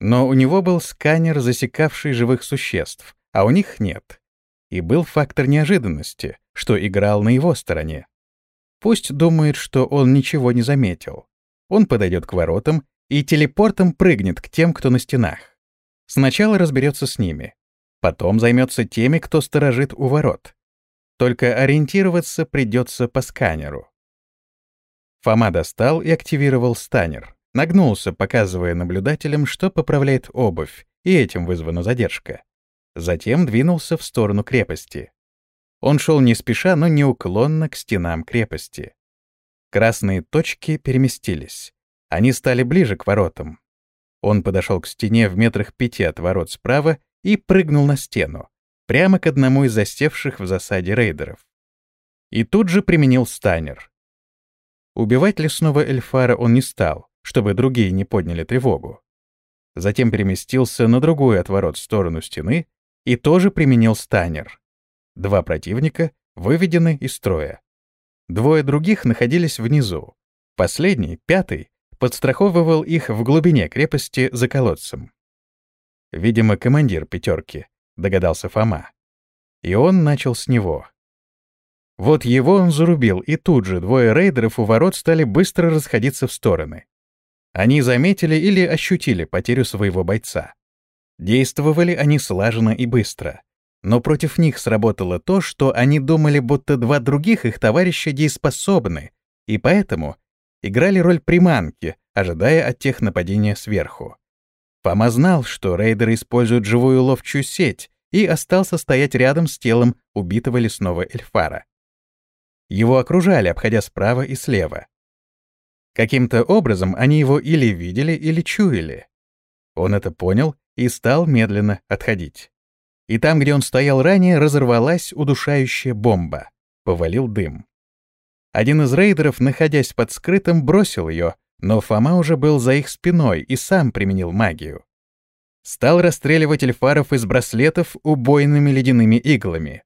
S1: Но у него был сканер, засекавший живых существ, а у них нет. И был фактор неожиданности, что играл на его стороне. Пусть думает, что он ничего не заметил. Он подойдет к воротам и телепортом прыгнет к тем, кто на стенах. Сначала разберется с ними, потом займется теми, кто сторожит у ворот. Только ориентироваться придется по сканеру. Фома достал и активировал станер. Нагнулся, показывая наблюдателям, что поправляет обувь, и этим вызвана задержка. Затем двинулся в сторону крепости. Он шел не спеша, но неуклонно к стенам крепости. Красные точки переместились. Они стали ближе к воротам. Он подошел к стене в метрах пяти от ворот справа и прыгнул на стену, прямо к одному из засевших в засаде рейдеров. И тут же применил станер. Убивать лесного эльфара он не стал, чтобы другие не подняли тревогу. Затем переместился на другую от ворот сторону стены и тоже применил станер. Два противника выведены из строя. Двое других находились внизу. Последний, пятый, подстраховывал их в глубине крепости за колодцем. Видимо, командир пятерки, догадался Фома. И он начал с него. Вот его он зарубил, и тут же двое рейдеров у ворот стали быстро расходиться в стороны. Они заметили или ощутили потерю своего бойца. Действовали они слаженно и быстро. Но против них сработало то, что они думали, будто два других их товарища дееспособны, и поэтому играли роль приманки, ожидая от тех нападения сверху. Фома знал, что рейдеры используют живую ловчую сеть, и остался стоять рядом с телом убитого лесного эльфара. Его окружали, обходя справа и слева. Каким-то образом они его или видели, или чуяли. Он это понял и стал медленно отходить. И там, где он стоял ранее, разорвалась удушающая бомба. Повалил дым. Один из рейдеров, находясь под скрытым, бросил ее, но Фома уже был за их спиной и сам применил магию. Стал расстреливать эльфаров из браслетов убойными ледяными иглами.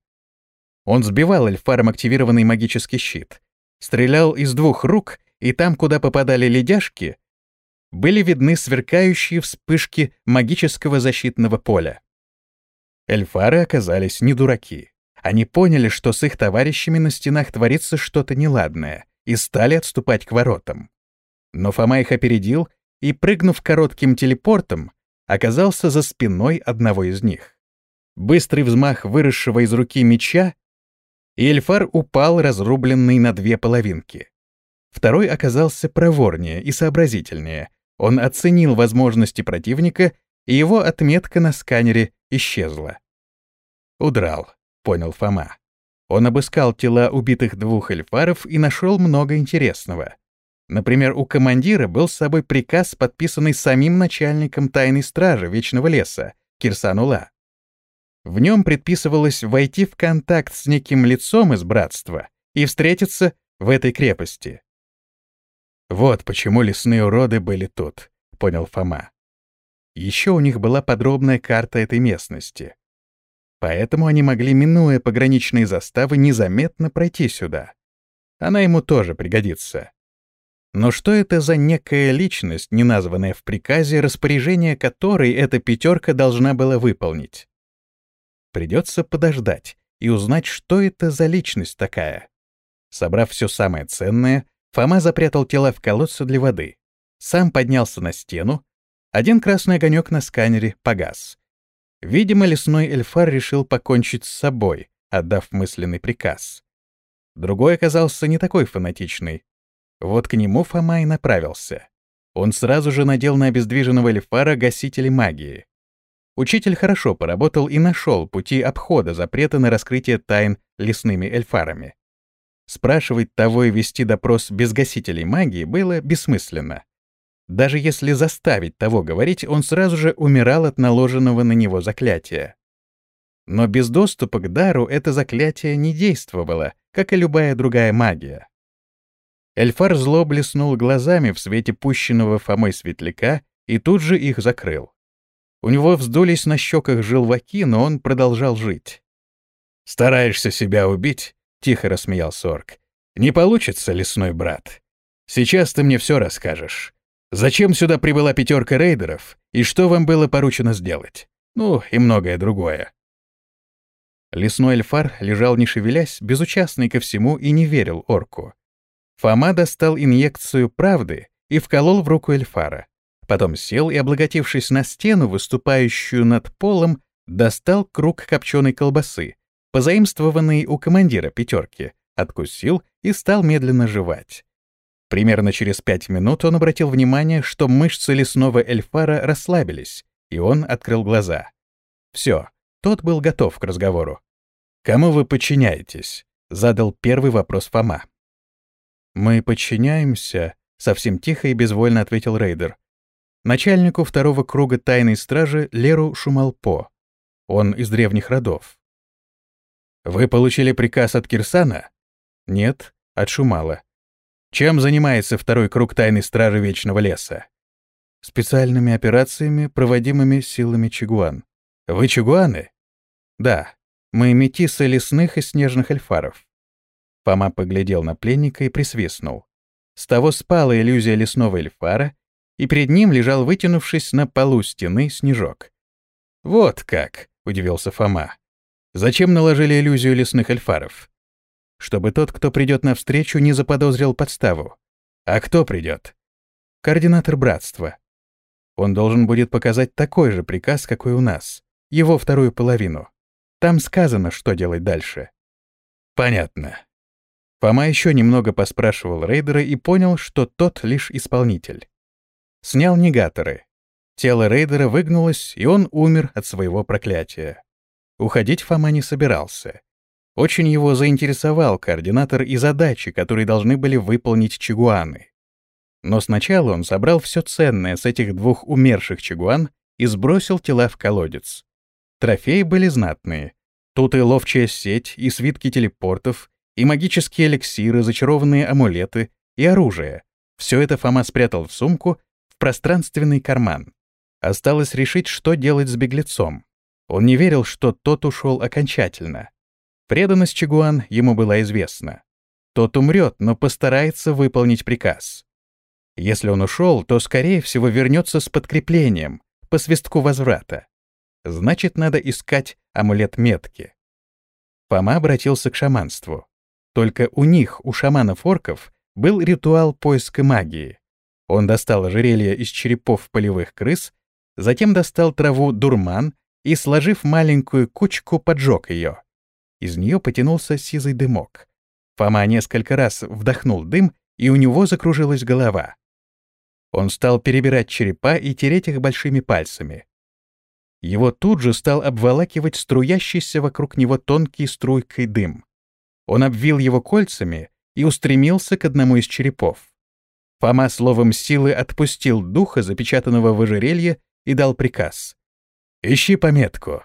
S1: Он сбивал эльфаром активированный магический щит, стрелял из двух рук, и там, куда попадали ледяшки, были видны сверкающие вспышки магического защитного поля. Эльфары оказались не дураки. Они поняли, что с их товарищами на стенах творится что-то неладное, и стали отступать к воротам. Но Фома их опередил и, прыгнув коротким телепортом, оказался за спиной одного из них. Быстрый взмах выросшего из руки меча и Эльфар упал, разрубленный на две половинки. Второй оказался проворнее и сообразительнее. Он оценил возможности противника, и его отметка на сканере исчезла. «Удрал», — понял Фома. Он обыскал тела убитых двух эльфаров и нашел много интересного. Например, у командира был с собой приказ, подписанный самим начальником тайной стражи Вечного леса, Кирсанула. В нем предписывалось войти в контакт с неким лицом из братства и встретиться в этой крепости. Вот почему лесные уроды были тут, понял Фома. Еще у них была подробная карта этой местности. Поэтому они могли, минуя пограничные заставы, незаметно пройти сюда. Она ему тоже пригодится. Но что это за некая личность, не названная в приказе, распоряжение которой эта пятерка должна была выполнить? Придется подождать и узнать, что это за личность такая. Собрав все самое ценное, Фома запрятал тела в колодце для воды. Сам поднялся на стену. Один красный огонек на сканере погас. Видимо, лесной эльфар решил покончить с собой, отдав мысленный приказ. Другой оказался не такой фанатичный. Вот к нему Фома и направился. Он сразу же надел на обездвиженного эльфара гасители магии. Учитель хорошо поработал и нашел пути обхода запрета на раскрытие тайн лесными эльфарами. Спрашивать того и вести допрос без гасителей магии было бессмысленно. Даже если заставить того говорить, он сразу же умирал от наложенного на него заклятия. Но без доступа к дару это заклятие не действовало, как и любая другая магия. Эльфар зло блеснул глазами в свете пущенного Фомой светляка и тут же их закрыл. У него вздулись на щеках желваки, но он продолжал жить. «Стараешься себя убить?» — тихо рассмеялся орк. «Не получится, лесной брат. Сейчас ты мне все расскажешь. Зачем сюда прибыла пятерка рейдеров, и что вам было поручено сделать? Ну, и многое другое». Лесной эльфар лежал не шевелясь, безучастный ко всему и не верил орку. Фома достал инъекцию правды и вколол в руку эльфара. Потом сел и, облаготившись на стену, выступающую над полом, достал круг копченой колбасы, позаимствованный у командира пятерки, откусил и стал медленно жевать. Примерно через пять минут он обратил внимание, что мышцы лесного эльфара расслабились, и он открыл глаза. Все, тот был готов к разговору. «Кому вы подчиняетесь?» — задал первый вопрос Фома. «Мы подчиняемся», — совсем тихо и безвольно ответил рейдер. «Начальнику второго круга тайной стражи Леру Шумалпо. Он из древних родов». «Вы получили приказ от Кирсана?» «Нет, от Шумала». «Чем занимается второй круг тайной стражи Вечного леса?» «Специальными операциями, проводимыми силами Чигуан». «Вы Чигуаны?» «Да, мы метисы лесных и снежных эльфаров». Фома поглядел на пленника и присвистнул. С того спала иллюзия лесного эльфара, и перед ним лежал, вытянувшись на полу стены, снежок. «Вот как!» — удивился Фома. «Зачем наложили иллюзию лесных эльфаров?» «Чтобы тот, кто придет навстречу, не заподозрил подставу. А кто придет?» «Координатор братства. Он должен будет показать такой же приказ, какой у нас, его вторую половину. Там сказано, что делать дальше». «Понятно. Фома еще немного поспрашивал рейдера и понял, что тот лишь исполнитель. Снял негаторы. Тело рейдера выгнулось, и он умер от своего проклятия. Уходить Фома не собирался. Очень его заинтересовал координатор и задачи, которые должны были выполнить чигуаны. Но сначала он собрал все ценное с этих двух умерших чигуан и сбросил тела в колодец. Трофеи были знатные. Тут и ловчая сеть, и свитки телепортов, и магические эликсиры, зачарованные амулеты и оружие. Все это Фома спрятал в сумку в пространственный карман. Осталось решить, что делать с беглецом. Он не верил, что тот ушел окончательно. Преданность Чигуан ему была известна. Тот умрет, но постарается выполнить приказ. Если он ушел, то, скорее всего, вернется с подкреплением, по свистку возврата. Значит, надо искать амулет метки. Фома обратился к шаманству. Только у них, у шаманов-орков, был ритуал поиска магии. Он достал ожерелье из черепов полевых крыс, затем достал траву дурман и, сложив маленькую кучку, поджег ее. Из нее потянулся сизый дымок. Фома несколько раз вдохнул дым, и у него закружилась голова. Он стал перебирать черепа и тереть их большими пальцами. Его тут же стал обволакивать струящийся вокруг него тонкий струйкой дым. Он обвил его кольцами и устремился к одному из черепов. Фома словом силы отпустил духа, запечатанного в ожерелье, и дал приказ. «Ищи пометку».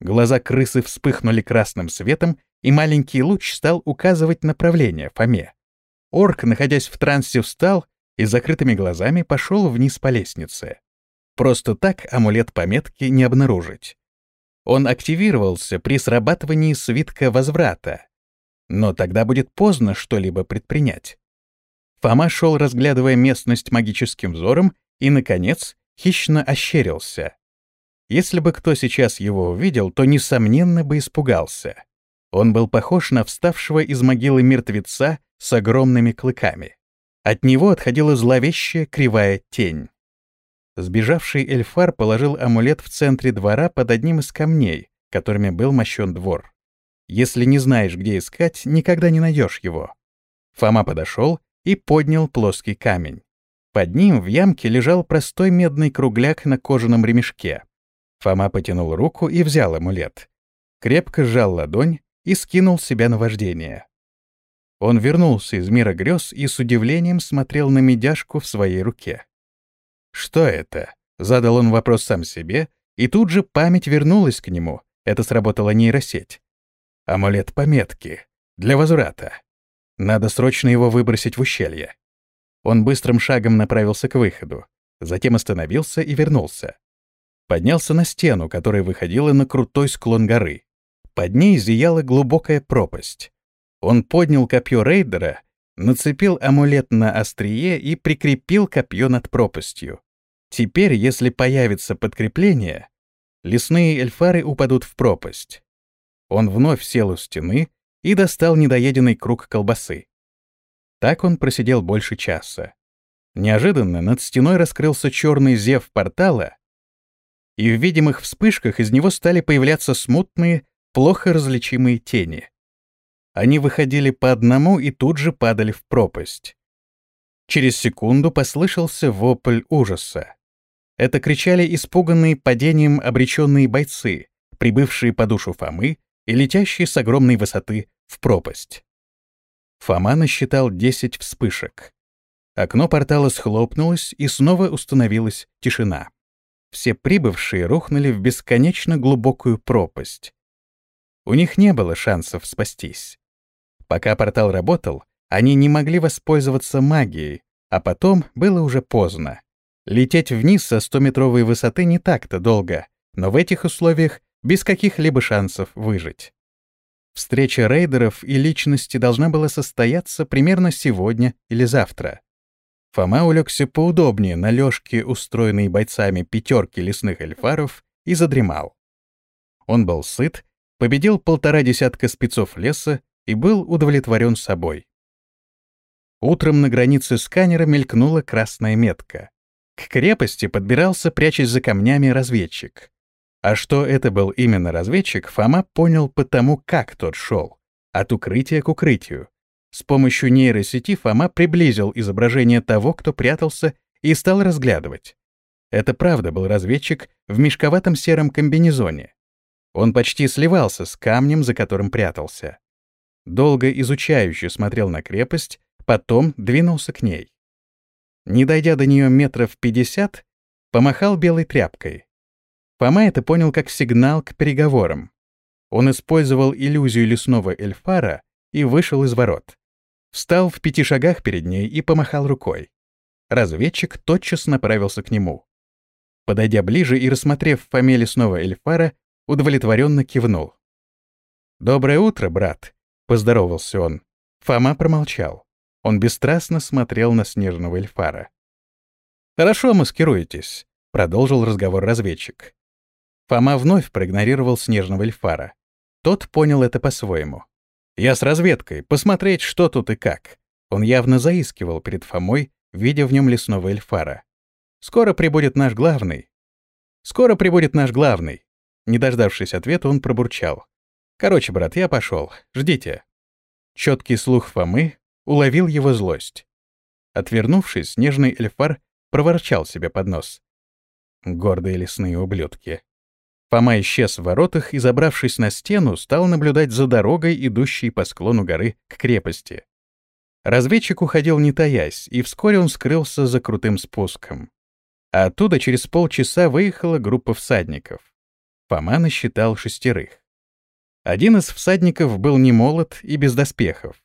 S1: Глаза крысы вспыхнули красным светом, и маленький луч стал указывать направление Фоме. Орк, находясь в трансе, встал и закрытыми глазами пошел вниз по лестнице. Просто так амулет пометки не обнаружить. Он активировался при срабатывании свитка возврата, но тогда будет поздно что-либо предпринять. Фома шел, разглядывая местность магическим взором, и, наконец, хищно ощерился. Если бы кто сейчас его увидел, то, несомненно, бы испугался. Он был похож на вставшего из могилы мертвеца с огромными клыками. От него отходила зловещая кривая тень. Сбежавший эльфар положил амулет в центре двора под одним из камней, которыми был мощен двор. Если не знаешь, где искать, никогда не найдешь его. Фома подошел и поднял плоский камень. Под ним в ямке лежал простой медный кругляк на кожаном ремешке. Фома потянул руку и взял амулет. Крепко сжал ладонь и скинул себя на вождение. Он вернулся из мира грез и с удивлением смотрел на медяшку в своей руке. «Что это?» — задал он вопрос сам себе, и тут же память вернулась к нему. Это сработала нейросеть. Амулет пометки. Для возврата. Надо срочно его выбросить в ущелье. Он быстрым шагом направился к выходу, затем остановился и вернулся. Поднялся на стену, которая выходила на крутой склон горы. Под ней зияла глубокая пропасть. Он поднял копье рейдера, нацепил амулет на острие и прикрепил копье над пропастью. Теперь, если появится подкрепление, лесные эльфары упадут в пропасть. Он вновь сел у стены и достал недоеденный круг колбасы. Так он просидел больше часа. Неожиданно над стеной раскрылся черный зев портала, и в видимых вспышках из него стали появляться смутные, плохо различимые тени. Они выходили по одному и тут же падали в пропасть. Через секунду послышался вопль ужаса. Это кричали испуганные падением обреченные бойцы, прибывшие по душу Фомы и летящие с огромной высоты в пропасть. Фома насчитал 10 вспышек. Окно портала схлопнулось, и снова установилась тишина. Все прибывшие рухнули в бесконечно глубокую пропасть. У них не было шансов спастись. Пока портал работал, они не могли воспользоваться магией, а потом было уже поздно. Лететь вниз со 100-метровой высоты не так-то долго, но в этих условиях без каких-либо шансов выжить. Встреча рейдеров и личности должна была состояться примерно сегодня или завтра. Фома улегся поудобнее на лёжке, устроенной бойцами пятерки лесных эльфаров, и задремал. Он был сыт, победил полтора десятка спецов леса и был удовлетворен собой. Утром на границе сканера мелькнула красная метка. К крепости подбирался, прячась за камнями, разведчик. А что это был именно разведчик, Фома понял потому, как тот шел. От укрытия к укрытию. С помощью нейросети Фома приблизил изображение того, кто прятался, и стал разглядывать. Это правда был разведчик в мешковатом сером комбинезоне. Он почти сливался с камнем, за которым прятался. Долго изучающе смотрел на крепость, потом двинулся к ней. Не дойдя до нее метров пятьдесят, помахал белой тряпкой. Фома это понял как сигнал к переговорам. Он использовал иллюзию лесного эльфара и вышел из ворот. Встал в пяти шагах перед ней и помахал рукой. Разведчик тотчас направился к нему. Подойдя ближе и рассмотрев Фоме лесного эльфара, удовлетворенно кивнул. «Доброе утро, брат», — поздоровался он. Фома промолчал. Он бесстрастно смотрел на снежного эльфара. «Хорошо маскируетесь», — продолжил разговор разведчик. Фома вновь проигнорировал снежного эльфара. Тот понял это по-своему. «Я с разведкой, посмотреть, что тут и как». Он явно заискивал перед Фомой, видя в нем лесного эльфара. «Скоро прибудет наш главный». «Скоро прибудет наш главный». Не дождавшись ответа, он пробурчал. «Короче, брат, я пошел. Ждите». Четкий слух Фомы уловил его злость. Отвернувшись, снежный эльфар проворчал себе под нос. Гордые лесные ублюдки. Фома исчез в воротах и, забравшись на стену, стал наблюдать за дорогой, идущей по склону горы к крепости. Разведчик уходил не таясь, и вскоре он скрылся за крутым спуском. А оттуда через полчаса выехала группа всадников. Фома насчитал шестерых. Один из всадников был не молод и без доспехов.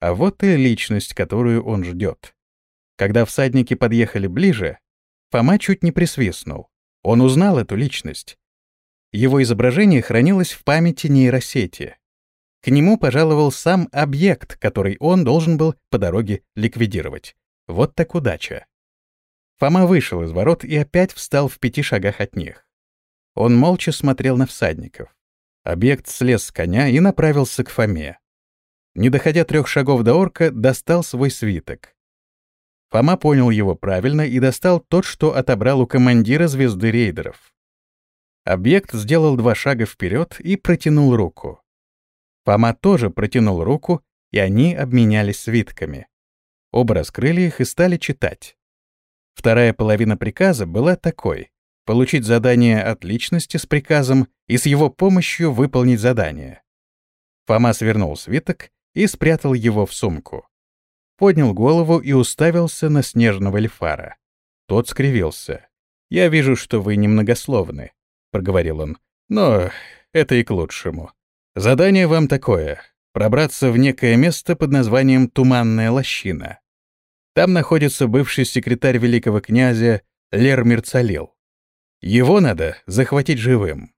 S1: А вот и личность, которую он ждет. Когда всадники подъехали ближе, Фома чуть не присвистнул. Он узнал эту личность. Его изображение хранилось в памяти нейросети. К нему пожаловал сам объект, который он должен был по дороге ликвидировать. Вот так удача. Фома вышел из ворот и опять встал в пяти шагах от них. Он молча смотрел на всадников. Объект слез с коня и направился к Фоме. Не доходя трех шагов до орка, достал свой свиток. Фома понял его правильно и достал тот, что отобрал у командира звезды рейдеров. Объект сделал два шага вперед и протянул руку. Фома тоже протянул руку, и они обменялись свитками. Оба раскрыли их и стали читать. Вторая половина приказа была такой — получить задание от личности с приказом и с его помощью выполнить задание. Фома свернул свиток и спрятал его в сумку. Поднял голову и уставился на снежного эльфара. Тот скривился. «Я вижу, что вы немногословны. — проговорил он. «Но это и к лучшему. Задание вам такое. пробраться в некое место под названием Туманная лощина. Там находится бывший секретарь великого князя Лер Мерцалил. Его надо захватить живым.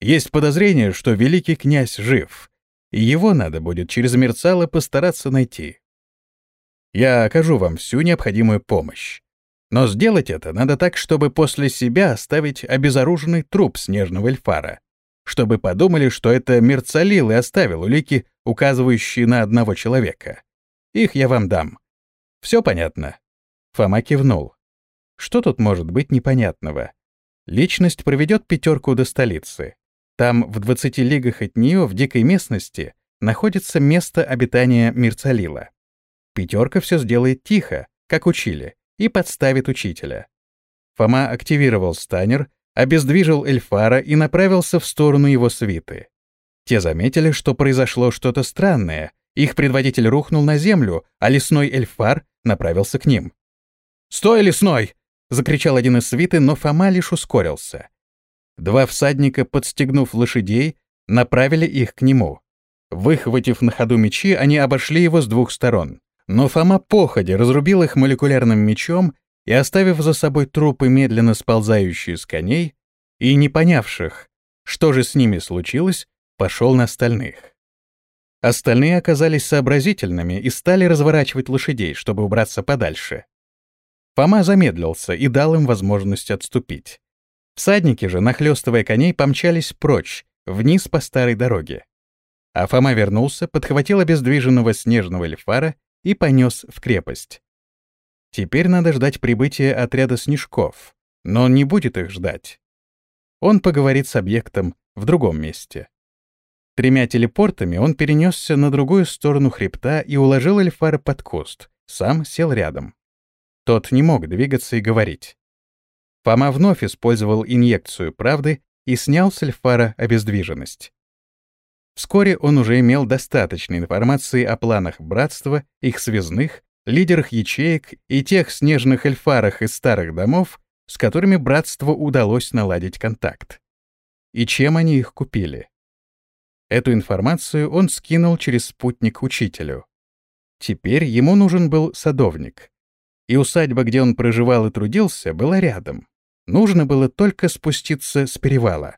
S1: Есть подозрение, что великий князь жив, и его надо будет через Мерцала постараться найти. Я окажу вам всю необходимую помощь. Но сделать это надо так, чтобы после себя оставить обезоруженный труп снежного эльфара, чтобы подумали, что это Мерцалил и оставил улики, указывающие на одного человека. Их я вам дам. Все понятно?» Фома кивнул. «Что тут может быть непонятного? Личность проведет пятерку до столицы. Там, в 20 лигах от нее, в дикой местности, находится место обитания Мерцалила. Пятерка все сделает тихо, как учили, и подставит учителя. Фома активировал станер, обездвижил Эльфара и направился в сторону его свиты. Те заметили, что произошло что-то странное. Их предводитель рухнул на землю, а лесной Эльфар направился к ним. «Стой, лесной!» — закричал один из свиты, но Фома лишь ускорился. Два всадника, подстегнув лошадей, направили их к нему. Выхватив на ходу мечи, они обошли его с двух сторон. Но Фома походя разрубил их молекулярным мечом и, оставив за собой трупы, медленно сползающие с коней, и не понявших, что же с ними случилось, пошел на остальных. Остальные оказались сообразительными и стали разворачивать лошадей, чтобы убраться подальше. Фома замедлился и дал им возможность отступить. Всадники же, нахлёстывая коней, помчались прочь, вниз по старой дороге. А Фома вернулся, подхватил обездвиженного снежного лефара и понес в крепость. Теперь надо ждать прибытия отряда снежков, но он не будет их ждать. Он поговорит с объектом в другом месте. Тремя телепортами он перенесся на другую сторону хребта и уложил Эльфара под куст, сам сел рядом. Тот не мог двигаться и говорить. Фома вновь использовал инъекцию правды и снял с Эльфара обездвиженность. Вскоре он уже имел достаточно информации о планах братства, их связных, лидерах ячеек и тех снежных эльфарах из старых домов, с которыми братству удалось наладить контакт. И чем они их купили? Эту информацию он скинул через спутник учителю. Теперь ему нужен был садовник. И усадьба, где он проживал и трудился, была рядом. Нужно было только спуститься с перевала.